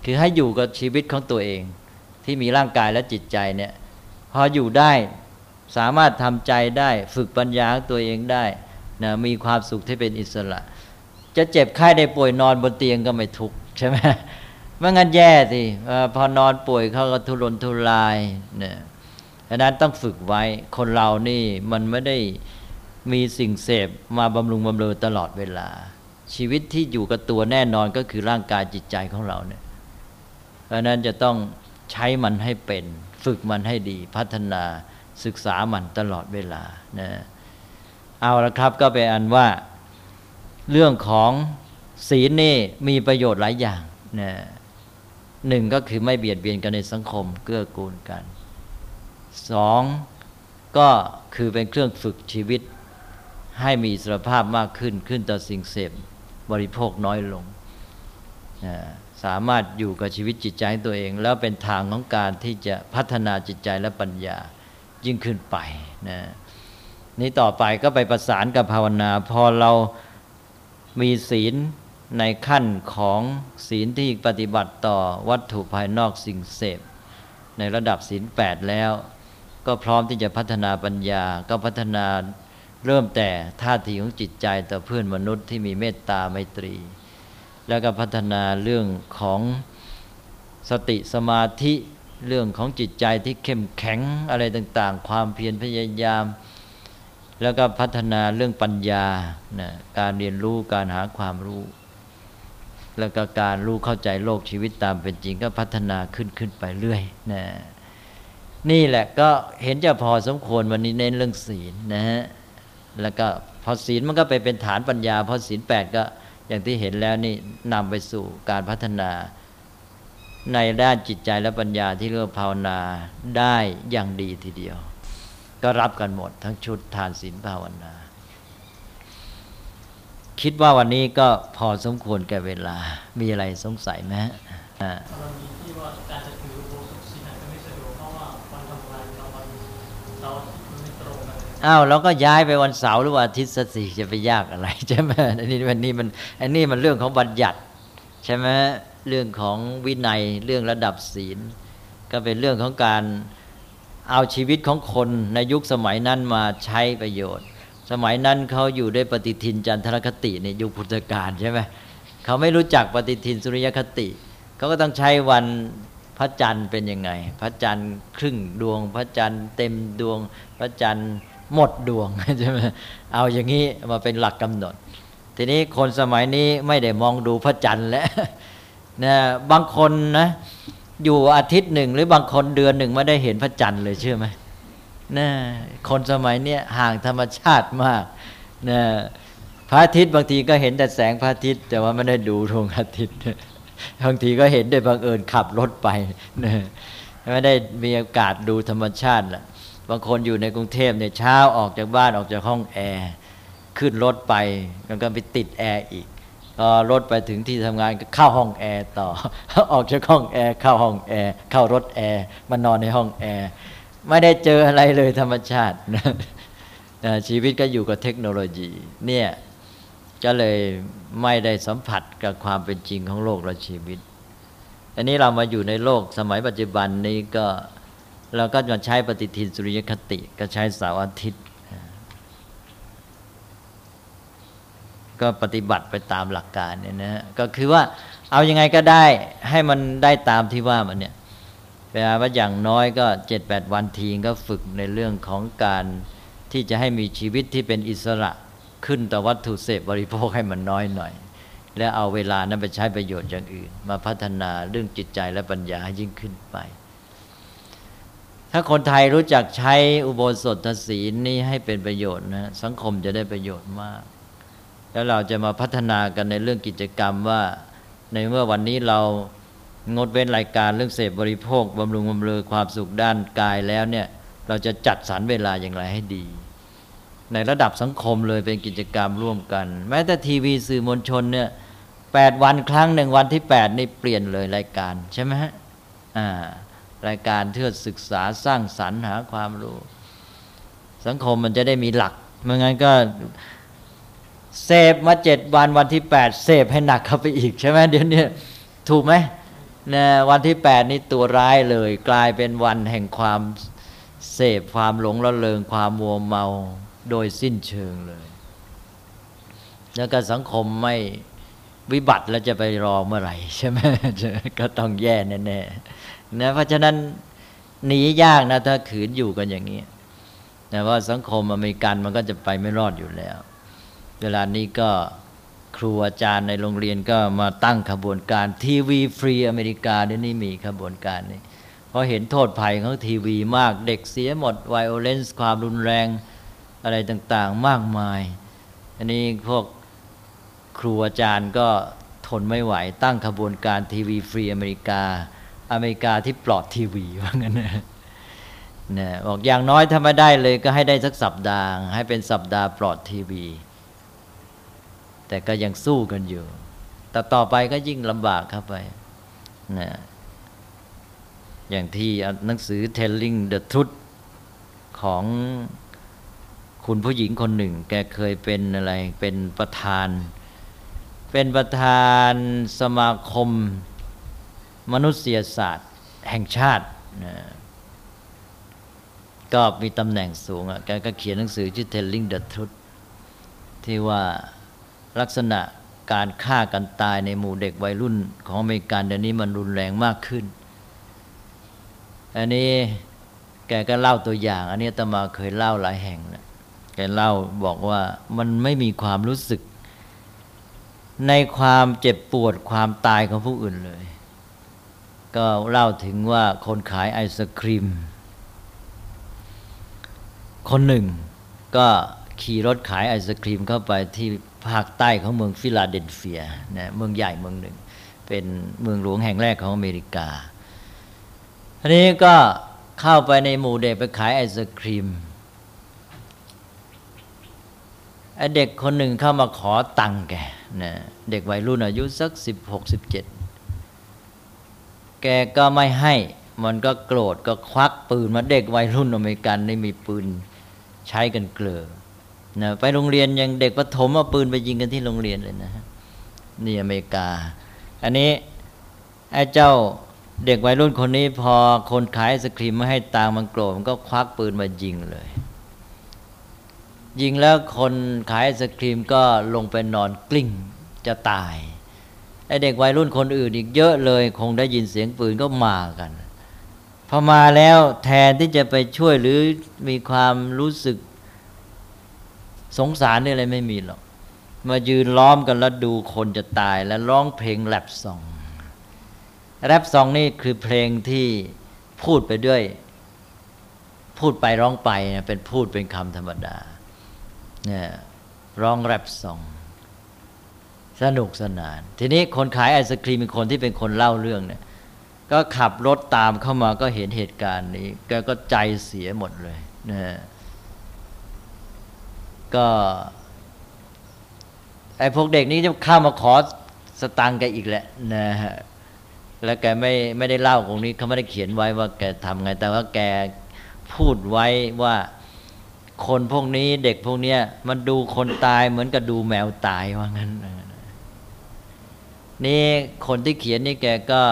คือให้อยู่กับชีวิตของตัวเอง ที่มีร่างกายและจิตใจเนี่ยพออยู่ได้สามารถทำใจได้ฝึกปัญญาตัวเองได้นะมีความสุขที่เป็นอิสระ จะเจ็บไข้ได้ป่วยนอนบนเตียงก็ไม่ทุกข์ใช่ไหมเมื่งั้นแย่สิพอนอนป่วยเขาก็ทุรนทุรายเนี่ยดังนั้นต้องฝึกไว้คนเรานี่มันไม่ได้มีสิ่งเสพมาบำรุงบำเรอตลอดเวลา ชีวิตที่อยู่กับตัวแน่นอนก็คือร่างกายจิตใจของเราเนี่ย เพราะนั้นจะต้องใช้มันให้เป็น ฝึกมันให้ดีพัฒนาศึกษามันตลอดเวลานะเอาละครับก็เป็นอันว่าเรื่องของศีลนี่มีประโยชน์หลายอย่างนะหนึ่งก็คือไม่เบียดเบียนกันในสังคมเกื้อกูลกันสองก็คือเป็นเครื่องฝึกชีวิตให้มีสรภาพมากขึ้นขึ้นต่อสิ่งเสพ บริโภคน้อยลง สามารถอยู่กับชีวิตจิตใจตัวเอง แล้วเป็นทางของการที่จะพัฒนาจิตใจและปัญญายิ่งขึ้นไปนะนี่ต่อไปก็ไปประสานกับภาวนา พอเรามีศีลในขั้นของศีลที่ปฏิบัติต่อวัตถุภายนอกสิ่งเสพ ในระดับศีลแปดแล้ว ก็พร้อมที่จะพัฒนาปัญญาก็พัฒนา เริ่มแต่ท่าทีของจิตใจต่อเพื่อนมนุษย์ที่มีเมตตาไมตรี แล้วก็พัฒนาเรื่องของสติสมาธิเรื่องของจิตใจที่เข้มแข็งอะไรต่าง ๆ ความเพียรพยายาม แล้วก็พัฒนาเรื่องปัญญานะการเรียนรู้การหาความรู้ แล้วก็การรู้เข้าใจโลกชีวิตตามเป็นจริงก็พัฒนาขึ้นขึ้นไปเรื่อยนะนี่แหละก็เห็นจะพอสมควรวันนี้เน้นเรื่องศีลนะฮะ แล้วก็พอศีลมันก็ไปเป็นฐานปัญญาพอศีลแปดก็อย่างที่เห็นแล้วนี่นำไปสู่การพัฒนาในด้านจิตใจและปัญญาที่เรียกภาวนาได้อย่างดีทีเดียว ก็รับกันหมดทั้งชุดทานศีลภาวนา คิดว่าวันนี้ก็พอสมควรแก่เวลา มีอะไรสงสัยไหมอ่า อ้าวเราก็ย้ายไปวันเสาร์หรือวันอาทิตย์สิจะไปยากอะไรใช่ไหมอันนี้วันนี้มันอันนี้มันเรื่องของบัญญัติใช่ไหมเรื่องของวินัยเรื่องระดับศีล ก็เป็นเรื่องของการเอาชีวิตของคนในยุคสมัยนั้นมาใช้ประโยชน์ สมัยนั้นเขาอยู่ด้วยปฏิทินจันทรคติในยุคพุทธกาลใช่ไหมเขาไม่รู้จักปฏิทินสุริยคติ เขาก็ต้องใช้วันพระจันทร์เป็นยังไง พระจันทร์ครึ่งดวง พระจันทร์เต็มดวง พระจันทร์ หมดดวงใช่ไหมเอาอย่างนี้มาเป็นหลักกำหนด ทีนี้คนสมัยนี้ไม่ได้มองดูพระจันทร์แล้วนะบางคนนะอยู่อาทิตย์หนึ่งหรือบางคนเดือนหนึ่งไม่ได้เห็นพระจันทร์เลยเชื่อไหมนะคนสมัยนี้ห่างธรรมชาติมากนะพระอาทิตย์บางทีก็เห็นแต่แสงพระอาทิตย์ แต่ว่าไม่ได้ดูดวงอาทิตย์บางทีก็เห็นได้บังเอิญขับรถไปนะไม่ได้มีโอกาสดูธรรมชาติละ บางคนอยู่ในกรุงเทพเนี่ยเช้าออกจากบ้านออกจากห้องแอร์ขึ้นรถไปแล้วก็ไปติดแอร์อีกพอรถไปถึงที่ทำงานก็เข้าห้องแอร์ต่อ ออกจากห้องแอร์เข้าห้องแอร์เข้ารถแอร์มานอนในห้องแอร์ไม่ได้เจออะไรเลยธรรมชาตินะชีวิตก็อยู่กับเทคโนโลยี เนี่ยก็เลยไม่ได้สัมผัสกับความเป็นจริงของโลกและชีวิตอันนี้เรามาอยู่ในโลกสมัยปัจจุบันนี้ก็ เราก็มาใช้ปฏิทินสุริยคติ ก็ใช้เสาร์อาทิตย์ ก็ปฏิบัติไปตามหลักการเนี่ยนะ ก็คือว่าเอาอยัางไงก็ได้ให้มันได้ตามที่ว่ามันเนี่ยแปลว่าอย่างน้อยก็เจ็ดแปดวันทีก็ฝึกในเรื่องของการที่จะให้มีชีวิตที่เป็นอิสระขึ้นต่อวัตถุเสพบริโภคให้มันน้อยหน่อย แล้วเอาเวลานั้นไปใช้ประโยชน์อย่างอื่น มาพัฒนาเรื่องจิตใจและปัญญาให้ยิ่งขึ้นไป ถ้าคนไทยรู้จักใช้อุโบสถศีลนี้ให้เป็นประโยชน์นะสังคมจะได้ประโยชน์มาก แล้วเราจะมาพัฒนากันในเรื่องกิจกรรมว่า ในเมื่อวันนี้เรางดเว้นรายการเรื่องเสพบริโภคบำรุงบำเรอความสุขด้านกายแล้วเนี่ยเราจะจัดสรรเวลาอย่างไรให้ดี ในระดับสังคมเลยเป็นกิจกรรมร่วมกัน แม้แต่ทีวีสื่อมวลชนเนี่ยแปดวันครั้งหนึ่งวันที่แปดนี่เปลี่ยนเลยรายการใช่ไหมฮะอ่า รายการเพื่อศึกษาสร้างสรรค์หาความรู้ สังคมมันจะได้มีหลักไม่งั้นก็เสพมาเจ็ดวันวันที่แปดเสพให้หนักเข้าไปอีกใช่ไหมเดี๋ยวนี้ถูกไหมนะวันที่แปดนี่ตัวร้ายเลย กลายเป็นวันแห่งความเสพความหลงละเลงความมัวเมาโดยสิ้นเชิงเลย แล้วก็สังคมไม่ วิบัติแล้วจะไปรอเมื่อไหร่ใช่ไหมก็ต้องแย่แน่ๆนะเพราะฉะนั้นหนียากนะถ้าขืนอยู่กันอย่างนี้นะว่าสังคมอเมริกันมันก็จะไปไม่รอดอยู่แล้ว เวลานี้ก็ครูอาจารย์ในโรงเรียนก็มาตั้งขบวนการ TV-Free America เดี๋ยวนี้มีขบวนการนี้เพราะเห็นโทษภัยของทีวีมากเด็กเสียหมด violence ความรุนแรงอะไรต่างๆ มากมาย อันนี้พวก ครูอาจารย์ก็ทนไม่ไหว ตั้งขบวนการทีวีฟรีอเมริกา อเมริกาที่ปลอดทีวีว่างั้นนะนะบอกอย่างน้อยถ้าไม่ได้เลยก็ให้ได้สักสัปดาห์ ให้เป็นสัปดาห์ปลอดทีวี แต่ก็ยังสู้กันอยู่ แต่ต่อไปก็ยิ่งลำบากเข้าไปนะอย่างที่หนังสือ Telling the Truth ของคุณผู้หญิงคนหนึ่ง แกเคยเป็นอะไรเป็นประธาน เป็นประธานสมาคม มนุษยศาสตร์ แห่งชาตินะก็มีตำแหน่งสูงอะแกก็เขียนหนังสือชื่อ Telling the Truth ที่ว่าลักษณะการฆ่ากันตายในหมู่เด็กวัยรุ่นของอเมริกันเดี๋ยวนี้มันรุนแรงมากขึ้น อันนี้แกก็เล่าตัวอย่าง อันนี้ตมาเคยเล่าหลายแห่งนะแกเล่าบอกว่ามันไม่มีความรู้สึก ในความเจ็บปวดความตายของผู้อื่นเลย ก็เล่าถึงว่าคนขายไอศครีม คนหนึ่งก็ขี่รถขายไอศครีมเข้าไปที่ภาคใต้ของเมืองฟิลาเดลเฟียนะเมืองใหญ่เมืองหนึ่ง เป็นเมืองหลวงแห่งแรกของอเมริกาอันนี้ก็เข้าไปในหมู่เด็กไปขายไอศครีมไอเด็กคนหนึ่งเข้ามาขอตังค์แก นะเด็กวัยรุ่นอายุสักสิบหกสิบเจ็ดแกก็ไม่ให้มันก็โกรธก็ควักปืนมาเด็กวัยรุ่นอเมริกันนี่มีปืนใช้กันเกลือนะไปโรงเรียนยังเด็กประถมเอาปืนไปยิงกันที่โรงเรียนเลยนะนี่อเมริกา อันนี้ไอ้เจ้าเด็กวัยรุ่นคนนี้พอคนขายไอศครีมไม่ให้ตางมันโกรธมันก็ควักปืนมายิงเลย ยิงแล้วคนขายไอศครีมก็ลงไปนอนกลิ้งจะตายไอเด็กวัยรุ่นคนอื่นอีกเยอะเลย คงได้ยินเสียงปืนก็มากันพอมาแล้วแทนที่จะไปช่วยหรือมีความรู้สึกสงสารนี่อะไรไม่มีหรอก มายืนล้อมกันแล้วดูคนจะตายแล้วร้องเพลงแรปซองแรปซองนี่คือเพลงที่พูดไปด้วย พูดไปร้องไปเป็นพูดเป็นคำธรรมดา เนี่ยร้องแรปซอง สนุกสนาน ทีนี้คนขายไอศครีมเป็นคนที่เป็นคนเล่าเรื่องเนี่ย ก็ขับรถตามเข้ามาก็เห็นเหตุการณ์นี้ แกก็ใจเสียหมดเลยนะก็ไอ้พวกเด็กนี้จะเข้ามาขอสตังค์แกอีกแหละนะฮะแล้วแกไม่ไม่ได้เล่าตรงนี้เขาไม่ได้เขียนไว้ว่าแกทำไง แต่ว่าแกพูดไว้ว่า คนพวกนี้เด็กพวกเนี้ยมันดูคนตายเหมือนกับดูแมวตายว่างั้นนี่คนที่เขียนนี่แกก็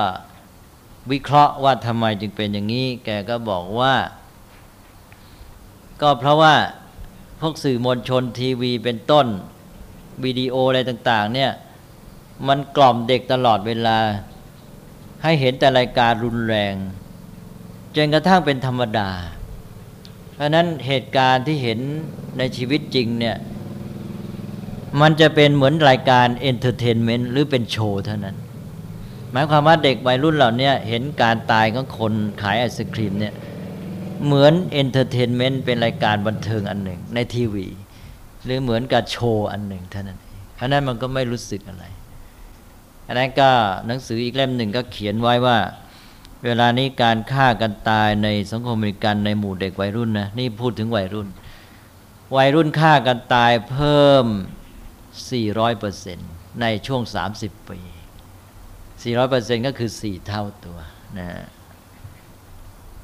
วิเคราะห์ว่าทำไมจึงเป็นอย่างนี้ แกก็บอกว่า ก็เพราะว่าพวกสื่อมวลชนทีวีเป็นต้นวิดีโออะไรต่าง ๆ เนี่ย มันกล่อมเด็กตลอดเวลา ให้เห็นแต่รายการรุนแรงจนกระทั่งเป็นธรรมดา เพราะนั้นเหตุการณ์ที่เห็นในชีวิตจริงเนี่ย มันจะเป็นเหมือนรายการ entertainment หรือเป็นโชว์เท่านั้น หมายความว่าเด็กวัยรุ่นเหล่านี้เห็นการตายของคนขายไอศครีมเนี่ยเหมือน entertainment เป็นรายการบันเทิงอันหนึ่งในทีวี หรือเหมือนกับโชว์อันหนึ่งเท่านั้นเพราะนั้นมันก็ไม่รู้สึกอะไรอันนั้นก็หนังสืออีกเล่มหนึ่งก็เขียนไว้ว่า เวลานี้การฆ่ากันตายในสังคมอเมริกันในหมู่เด็กวัยรุ่นนะนี่พูดถึงวัยรุ่น วัยรุ่นฆ่ากันตายเพิ่ม 400%ในช่วง 30 ปี 400%ก็คือ 4 เท่าตัวนะ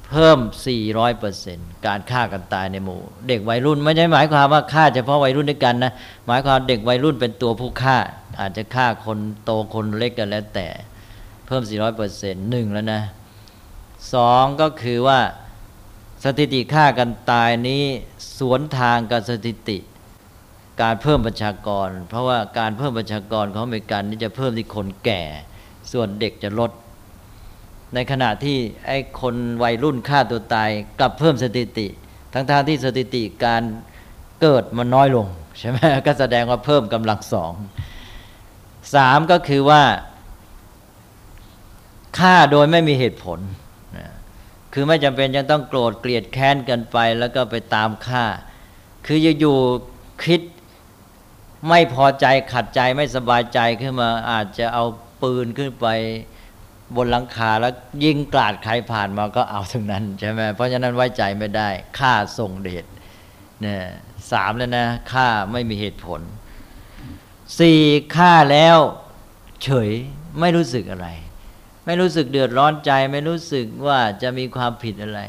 เพิ่ม 400%การฆ่ากันตายในหมู่ เด็กวัยรุ่นไม่ใช่หมายความว่าฆ่าเฉพาะวัยรุ่นด้วยกันนะหมายความเด็กวัยรุ่นเป็นตัวผู้ฆ่า อาจจะฆ่าคนโตคนเล็กกันแล้วแต่เพิ่ม 400%หนึ่งแล้วนะ สองก็คือว่าสถิติฆ่ากันตายนี้สวนทางกับสถิติ การเพิ่มประชากร เพราะว่าการเพิ่มประชากรของอเมริกันนี่จะเพิ่มที่คนแก่ ส่วนเด็กจะลด ในขณะที่ไอ้คนวัยรุ่นฆ่าตัวตายกลับเพิ่มสถิติ ทั้งๆทที่สถิติการเกิดมันน้อยลงใช่ไหมก็แสดงว่าเพิ่มกำลังสองสามก็คือว่าฆ่าโดยไม่มีเหตุผล คือไม่จำเป็นจะต้องโกรธเกลียดแค้นกันไป แล้วก็ไปตามฆ่า คืออยู่ๆคิดไม่พอใจขัดใจไม่สบายใจขึ้นมาอาจจะเอาปืนขึ้นไปบนหลังคาแล้วยิงกราดใครผ่านมาก็เอาทั้งนั้นใช่ไหมเพราะฉะนั้นไว้ใจไม่ได้ฆ่าส่งเดชเนี่ยสามแล้วนะฆ่าไม่มีเหตุผลสี่ฆ่าแล้ว เฉยไม่รู้สึกอะไร ไม่รู้สึกเดือดร้อนใจ ไม่รู้สึกว่าจะมีความผิดอะไร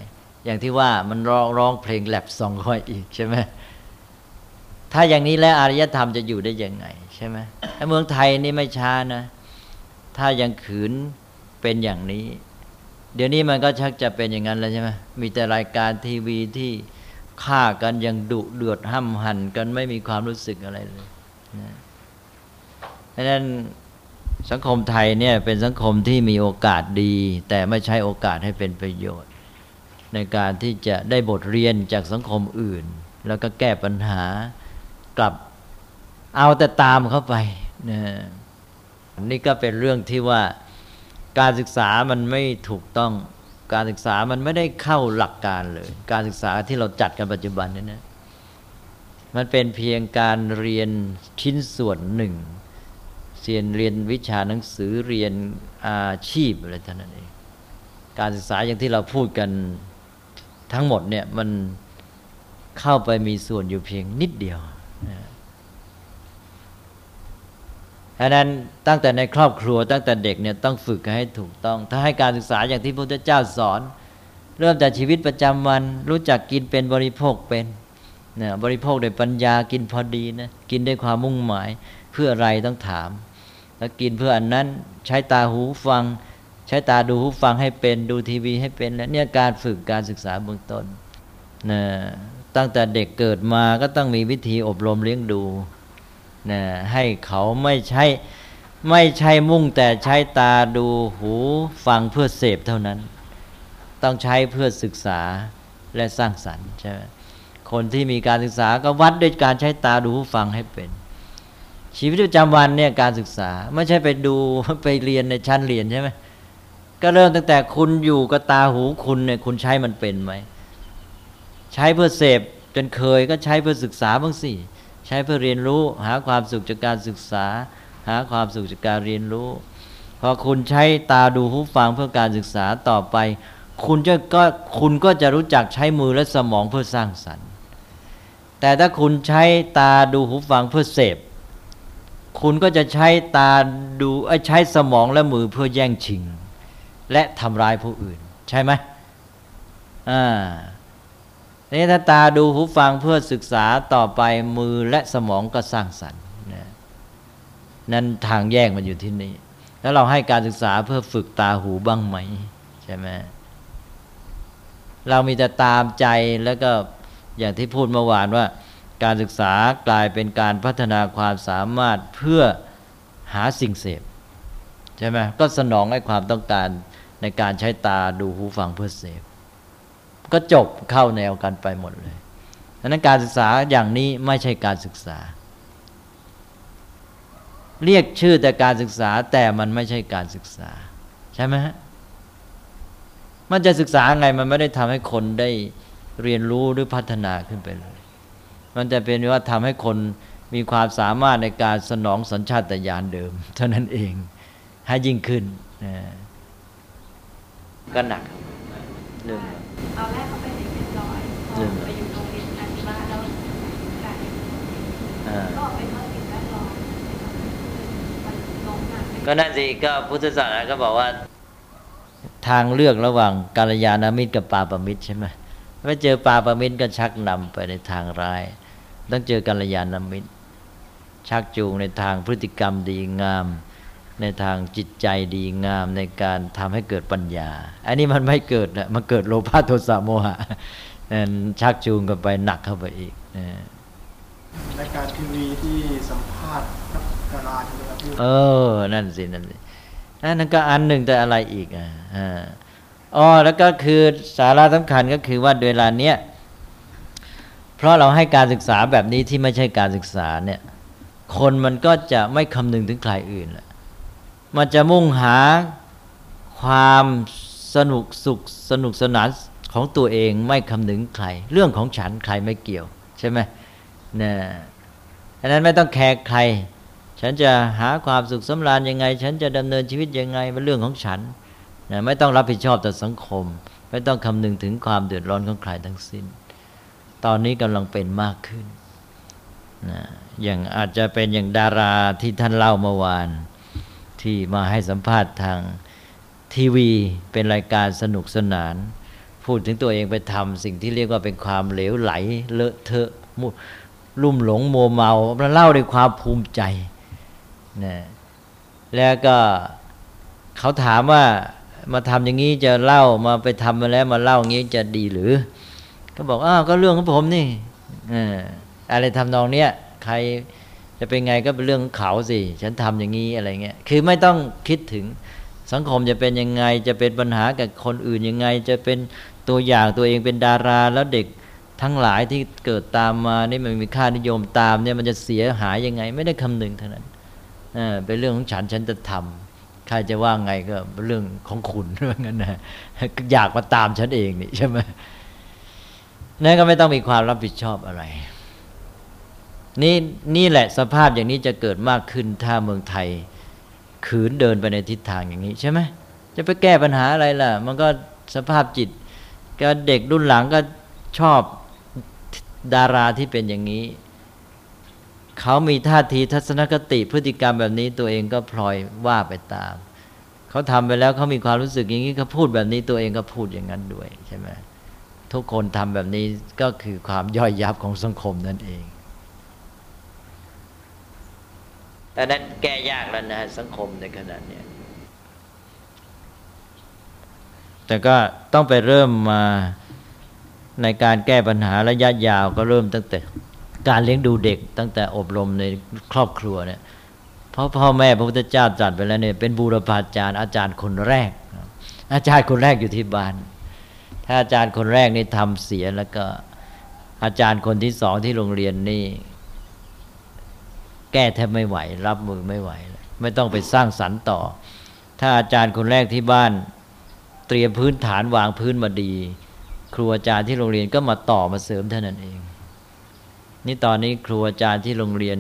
อย่างที่ว่ามันร้องร้องเพลงแลบสองค่อยอีกใช่ไหมถ้าอย่างนี้แล้วอารยธรรมจะอยู่ได้ยังไงใช่ไหมเมืองไทยนี่ไม่ช้านะ ถ้ายังขืนเป็นอย่างนี้ เดี๋ยวนี้มันก็ชักจะเป็นอย่างนั้นแล้วใช่ไหมมีแต่รายการทีวีที่ฆ่ากันยังดุเดือดห้ำหันกันไม่มีความรู้สึกอะไรเลยนะดังนั้น สังคมไทยเนี่ยเป็นสังคมที่มีโอกาสดี แต่ไม่ใช้โอกาสให้เป็นประโยชน์ ในการที่จะได้บทเรียนจากสังคมอื่น แล้วก็แก้ปัญหากลับเอาแต่ตามเข้าไปนะนี่ก็เป็นเรื่องที่ว่าการศึกษามันไม่ถูกต้องการศึกษามันไม่ได้เข้าหลักการเลย การศึกษาที่เราจัดกันปัจจุบันนี้นะมันเป็นเพียงการเรียนชิ้นส่วนหนึ่ง เรียนเรียนวิชาหนังสือเรียนอาชีพอะไรเท่านั้นเองการศึกษาอย่างที่เราพูดกันทั้งหมดเนี่ยมันเข้าไปมีส่วนอยู่เพียงนิดเดียวดังนั้นตั้งแต่ในครอบครัวตั้งแต่เด็กเนี่ยต้องฝึกให้ถูกต้อง ถ้าให้การศึกษาอย่างที่พระพุทธเจ้าสอน เริ่มจากชีวิตประจำวัน รู้จักกินเป็นบริโภคเป็นนี่ยบริโภคด้วยปัญญากินพอดีนะกินด้วยความมุ่งหมายเพื่ออะไรต้องถาม แล้วกินเพื่ออันนั้นใช้ตาหูฟัง ใช้ตาดูหูฟังให้เป็นดูทีวีให้เป็น แล้วเนี่ยการฝึกการศึกษาเบื้องต้นนะตั้งแต่เด็กเกิดมาก็ต้องมีวิธีอบรมเลี้ยงดูนะให้เขาไม่ใช่ไม่ใช่มุ่งแต่ใช้ตาดูหูฟังเพื่อเสพเท่านั้น ต้องใช้เพื่อศึกษาและสร้างสรรค์ใช่ไหมคนที่มีการศึกษาก็วัดด้วยการใช้ตาดูหูฟังให้เป็น ชีวิตประจำวันเนี่ยการศึกษาไม่ใช่ไปดูไปเรียนในชั้นเรียนใช่ไหมก็เริ่มตั้งแต่คุณอยู่กับตาหูคุณเนี่ยคุณใช้มันเป็นไหมใช้เพื่อเสพจนเคยก็ใช้เพื่อศึกษาบ้างสิใช้เพื่อเรียนรู้ หาความสุขจากการศึกษา หาความสุขจากการเรียนรู้ พอคุณใช้ตาดูหูฟังเพื่อการศึกษาต่อไป คุณจะก็คุณก็จะรู้จักใช้มือและสมองเพื่อสร้างสรรค์ แต่ถ้าคุณใช้ตาดูหูฟังเพื่อเสพ คุณก็จะใช้ตาดูใช้สมองและมือเพื่อแย่งชิง และทำร้ายผู้อื่น ใช่ไหมอ่านี่ถ้าตาดูหูฟังเพื่อศึกษาต่อไปมือและสมองก็สร้างสรรค์นะนั้นทางแยกมันอยู่ที่นี่ แล้วเราให้การศึกษาเพื่อฝึกตาหูบ้างไหมใช่ไหมเรามีแต่ตามใจแล้วก็อย่างที่พูดเมื่อวานว่า การศึกษากลายเป็นการพัฒนาความสามารถเพื่อหาสิ่งเสพใช่ไหมก็สนองให้ความต้องการในการใช้ตาดูหูฟังเพื่อเสพ ก็จบเข้าแนวกันไปหมดเลยดังนั้นการศึกษาอย่างนี้ไม่ใช่การศึกษา เรียกชื่อแต่การศึกษาแต่มันไม่ใช่การศึกษา ใช่ไหมฮะมันจะศึกษาไงมันไม่ได้ทำให้คนได้เรียนรู้หรือพัฒนาขึ้นไปเลย มันจะเป็นว่าทำให้คนมีความสามารถในการสนองสัญชาตญาณเดิม เท่านั้นเองให้ยิ่งขึ้นก็หนักหนึ่งตอนแรกเขาไปเรียนร้อยพอไปอยู่โรงเรียนอธิบาแล้วการก็ไปเข้าสิ่งแวดล้อมก็นั่นสิก็พุทธศาสนาก็บอกว่า ทางเลือกระหว่างกาลยานามิตรกับปาปมิตรใช่ไหมไม่เจอปาปมิตรก็ชักนำไปในทางร้าย ต้องเจอกาลยานามิตร ชักจูงในทางพฤติกรรมดีงาม ในทางจิตใจดีงามในการทำให้เกิดปัญญา อันนี้มันไม่เกิดนะมันเกิดโลภะโทสะโมหะนั่นชักจูงกันไปหนักเข้าไปอีกรายการทีวีที่สัมภาษณ์นักดาราใช่ไหมครับเออ นั่นสินั่นสินั่นก็อันหนึ่งแต่อะไรอีกอะอ๋อแล้วก็คือสาระสำคัญก็คือว่าเวลาเนี้ยเพ ราะเราให้การศึกษาแบบนี้ที่ไม่ใช่การศึกษาเนี่ย คนมันก็จะไม่คำนึงถึงใครอื่นแหละมันจะมุ่งหาความสนุกสุขสนุกสนานของตัวเองไม่คำนึงใคร เรื่องของฉันใครไม่เกี่ยว ใช่ไหมเนี่ยดังนั้นไม่ต้องแคร์ใคร ฉันจะหาความสุขสำราญยังไง ฉันจะดำเนินชีวิตยังไงเป็นเรื่องของฉันนะไม่ต้องรับผิดชอบต่อสังคม ไม่ต้องคำนึงถึงความเดือดร้อนของใครทั้งสิ้น ตอนนี้กำลังเป็นมากขึ้นนะอย่างอาจจะเป็นอย่างดาราที่ท่านเล่าเมื่อวาน ที่มาให้สัมภาษณ์ทางทีวีเป็นรายการสนุกสนาน พูดถึงตัวเองไปทำสิ่งที่เรียกว่าเป็นความเหลวไหลเลอะเทอะลุ่มหลงโมเมาแล้วเล่าด้วยความภูมิใจนะแล้วก็เขาถามว่ามาทำอย่างนี้จะเล่ามาไปทำมาแล้วมาเล่าอย่างนี้จะดีหรือ ก็บอกอ้าวก็เรื่องของผมนี่อะไรทำนองเนี้ยใครจะเป็นไงก็เป็นเรื่องของเขาสิฉันทำอย่างนี้อะไรเงี้ยคือไม่ต้องคิดถึงสังคมจะเป็นยังไงจะเป็นปัญหากับคนอื่นยังไง จะเป็นตัวอย่างตัวเองเป็นดาราแล้วเด็กทั้งหลายที่เกิดตามมานี่มันมีค่านิยมตามเนี่ยมันจะเสียหายยังไง ไม่ได้คำนึงเท่านั้นเป็นเรื่องของฉันฉันจะทำใครจะว่าไงก็เป็นเรื่องของคุณเรื่องนั้นนะอยากมาตามฉันเองนี่ใช่ไหม นั่นก็ไม่ต้องมีความรับผิดชอบอะไร นี่นี่แหละสภาพอย่างนี้จะเกิดมากขึ้นถ้าเมืองไทยขืนเดินไปในทิศทางอย่างนี้ใช่ไหมจะไปแก้ปัญหาอะไรล่ะ มันก็สภาพจิต ก็เด็กรุ่นหลังก็ชอบดาราที่เป็นอย่างนี้ เขามีท่าทีทัศนคติพฤติกรรมแบบนี้ตัวเองก็พลอยว่าไปตาม เขาทำไปแล้วเขามีความรู้สึกอย่างนี้เขาพูดแบบนี้ตัวเองก็พูดอย่างนั้นด้วยใช่ไหม ทุกคนทำแบบนี้ก็คือความย่อยยับของสังคมนั่นเองแต่นั้นแก้ยากแล้วนะสังคมในขณะนี้แต่ก็ต้องไปเริ่มมาในการแก้ปัญหาระยะยาวก็เริ่มตั้งแต่ การเลี้ยงดูเด็ก ตั้งแต่อบรมในครอบครัวเนี่ยเพราะพ่อแม่พระพุทธเจ้าจัดไปแล้วเนี่ยเป็นบูรพาจารย์อาจารย์คนแรก อาจารย์คนแรกอยู่ที่บ้าน ถ้าอาจารย์คนแรกนี่ทำเสียแล้วก็อาจารย์คนที่สองที่โรงเรียนนี่ แก้แทบไม่ไหว รับมือไม่ไหว ไม่ต้องไปสร้างสรรค์ต่อ ถ้าอาจารย์คนแรกที่บ้าน เตรียมพื้นฐานวางพื้นมาดี ครูอาจารย์ที่โรงเรียนก็มาต่อมาเสริมเท่านั้นเอง นี่ตอนนี้ครูอาจารย์ที่โรงเรียน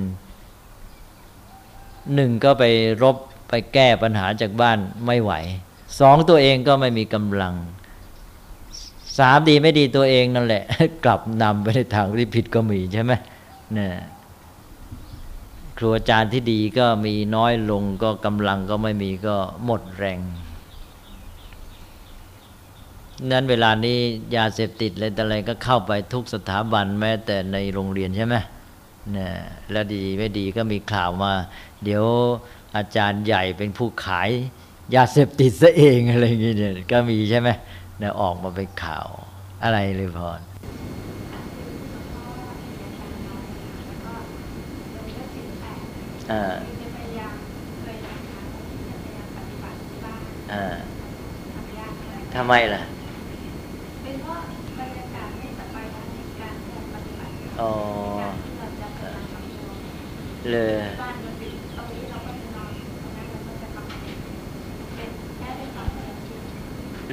หนึ่งก็ไปรบไปแก้ปัญหาจากบ้านไม่ไหวสองตัวเองก็ไม่มีกำลัง สามดีไม่ดีตัวเองนั่นแหละ กลับนำไปในทางที่ผิดก็มีใช่ไหมเนี่ยครูอาจารย์ที่ดีก็มีน้อยลงก็กำลังก็ไม่มีก็หมดแรง นั้นเวลานี้ยาเสพติดอะไรแต่อะไรก็เข้าไปทุกสถาบันแม้แต่ในโรงเรียนใช่ไหมนะแล้วดีไม่ดีก็มีข่าวมา เดี๋ยวอาจารย์ใหญ่เป็นผู้ขาย ยาเสพติดซะเองอะไรอย่างเงี้ยก็มีใช่ไหม นี่ยออกมาเป็นข่าวอะไรเลยพรอ่าจะพยายามเคยนะคะจะพยายามปฏิบัติที่บ้านอ่าทำยากเลยทำไมล่ะเป็นเพราะบรรยากาศไม่สบายในการปฏิบัติอ๋อการที่เราจะปฏิบัติกับตัวเลย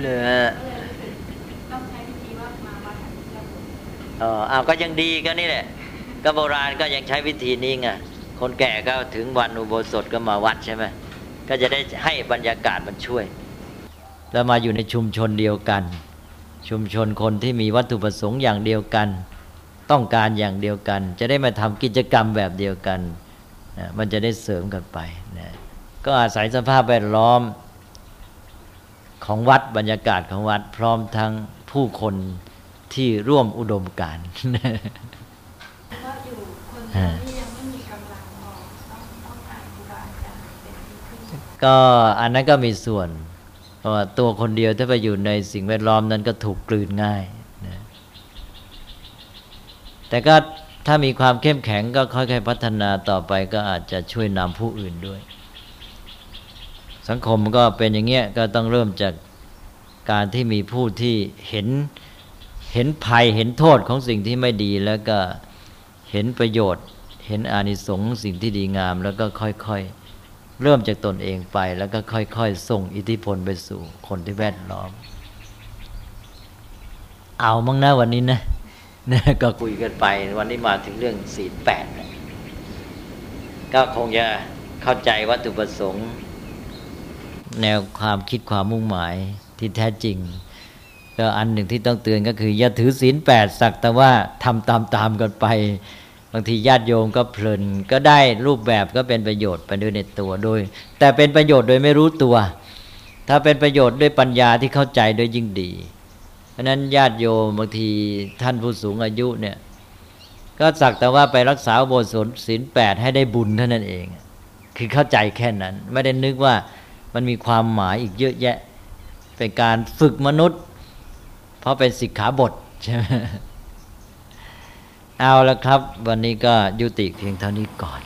เลยก็เลยรู้สึกต้องใช้วิธีว่ามาวัดอันนี้เราอ๋ออ้าวก็ยังดีก็นี่แหละ ก็โบราณก็ยังใช้วิธีนี้ไงคนแก่ก็ถึงวันอุโบสถก็มาวัดใช่ไหมก็จะได้ให้บรรยากาศมันช่วย แล้วมาอยู่ในชุมชนเดียวกัน ชุมชนคนที่มีวัตถุประสงค์อย่างเดียวกัน ต้องการอย่างเดียวกัน จะได้มาทำกิจกรรมแบบเดียวกันนะมันจะได้เสริมกันไปนะก็อาศัยสภาพแวดล้อม ของวัดบรรยากาศของวัดพร้อมทั้งผู้คนที่ร่วมอุดมการณ์เพราะอยู่คนเดียวนี่ยังไม่มีกำลังพอต้องต้องการครูบาอาจารย์เป็นที่พึ่งก็อันนั้นก็มีส่วนเพราะว่าตัวคนเดียวถ้าไปอยู่ในสิ่งแวดล้อมนั้นก็ถูกกลืนง่ายนะแต่ก็ถ้ามีความเข้มแข็งก็ค่อยๆพัฒนาต่อไปก็อาจจะช่วยนำผู้อื่นด้วย สังคมก็เป็นอย่างเงี้ยก็ต้องเริ่มจากการที่มีผู้ที่เห็นเห็นภัยเห็นโทษของสิ่งที่ไม่ดี แล้วก็เห็นประโยชน์ เห็นอานิสงส์สิ่งที่ดีงาม แล้วก็ค่อยๆ เริ่มจากตนเองไป แล้วก็ค่อยๆ ส่งอิทธิพลไปสู่คนที่แวดล้อม เอามั่งนะวันนี้นะนะก็คุยกันไป วันนี้มาถึงเรื่องศีลแปดก็คงจะเข้าใจวัตถุประสงค์ แนวความคิดความมุ่งหมายที่แท้จริง ก็อันหนึ่งที่ต้องเตือนก็คือ อย่าถือศีลแปดสักแต่ว่าทำตามตามๆกันไป บางทีญาติโยมก็เพลิน ก็ได้รูปแบบก็เป็นประโยชน์ไปด้วยในตัวโดย แต่เป็นประโยชน์โดยไม่รู้ตัว ถ้าเป็นประโยชน์ด้วยปัญญาที่เข้าใจโดยยิ่งดี เพราะนั้นญาติโยมบางทีท่านผู้สูงอายุเนี่ยก็สักแต่ว่าไปรักษาโบสถศีลแปดให้ได้บุญเท่านั้นเอง คือเข้าใจแค่นั้น ไม่ได้นึกว่า มันมีความหมายอีกเยอะแยะ เป็นการฝึกมนุษย์ เพราะเป็นสิกขาบทใช่ไหมเอาละครับ วันนี้ก็ยุติเพียงเท่านี้ก่อน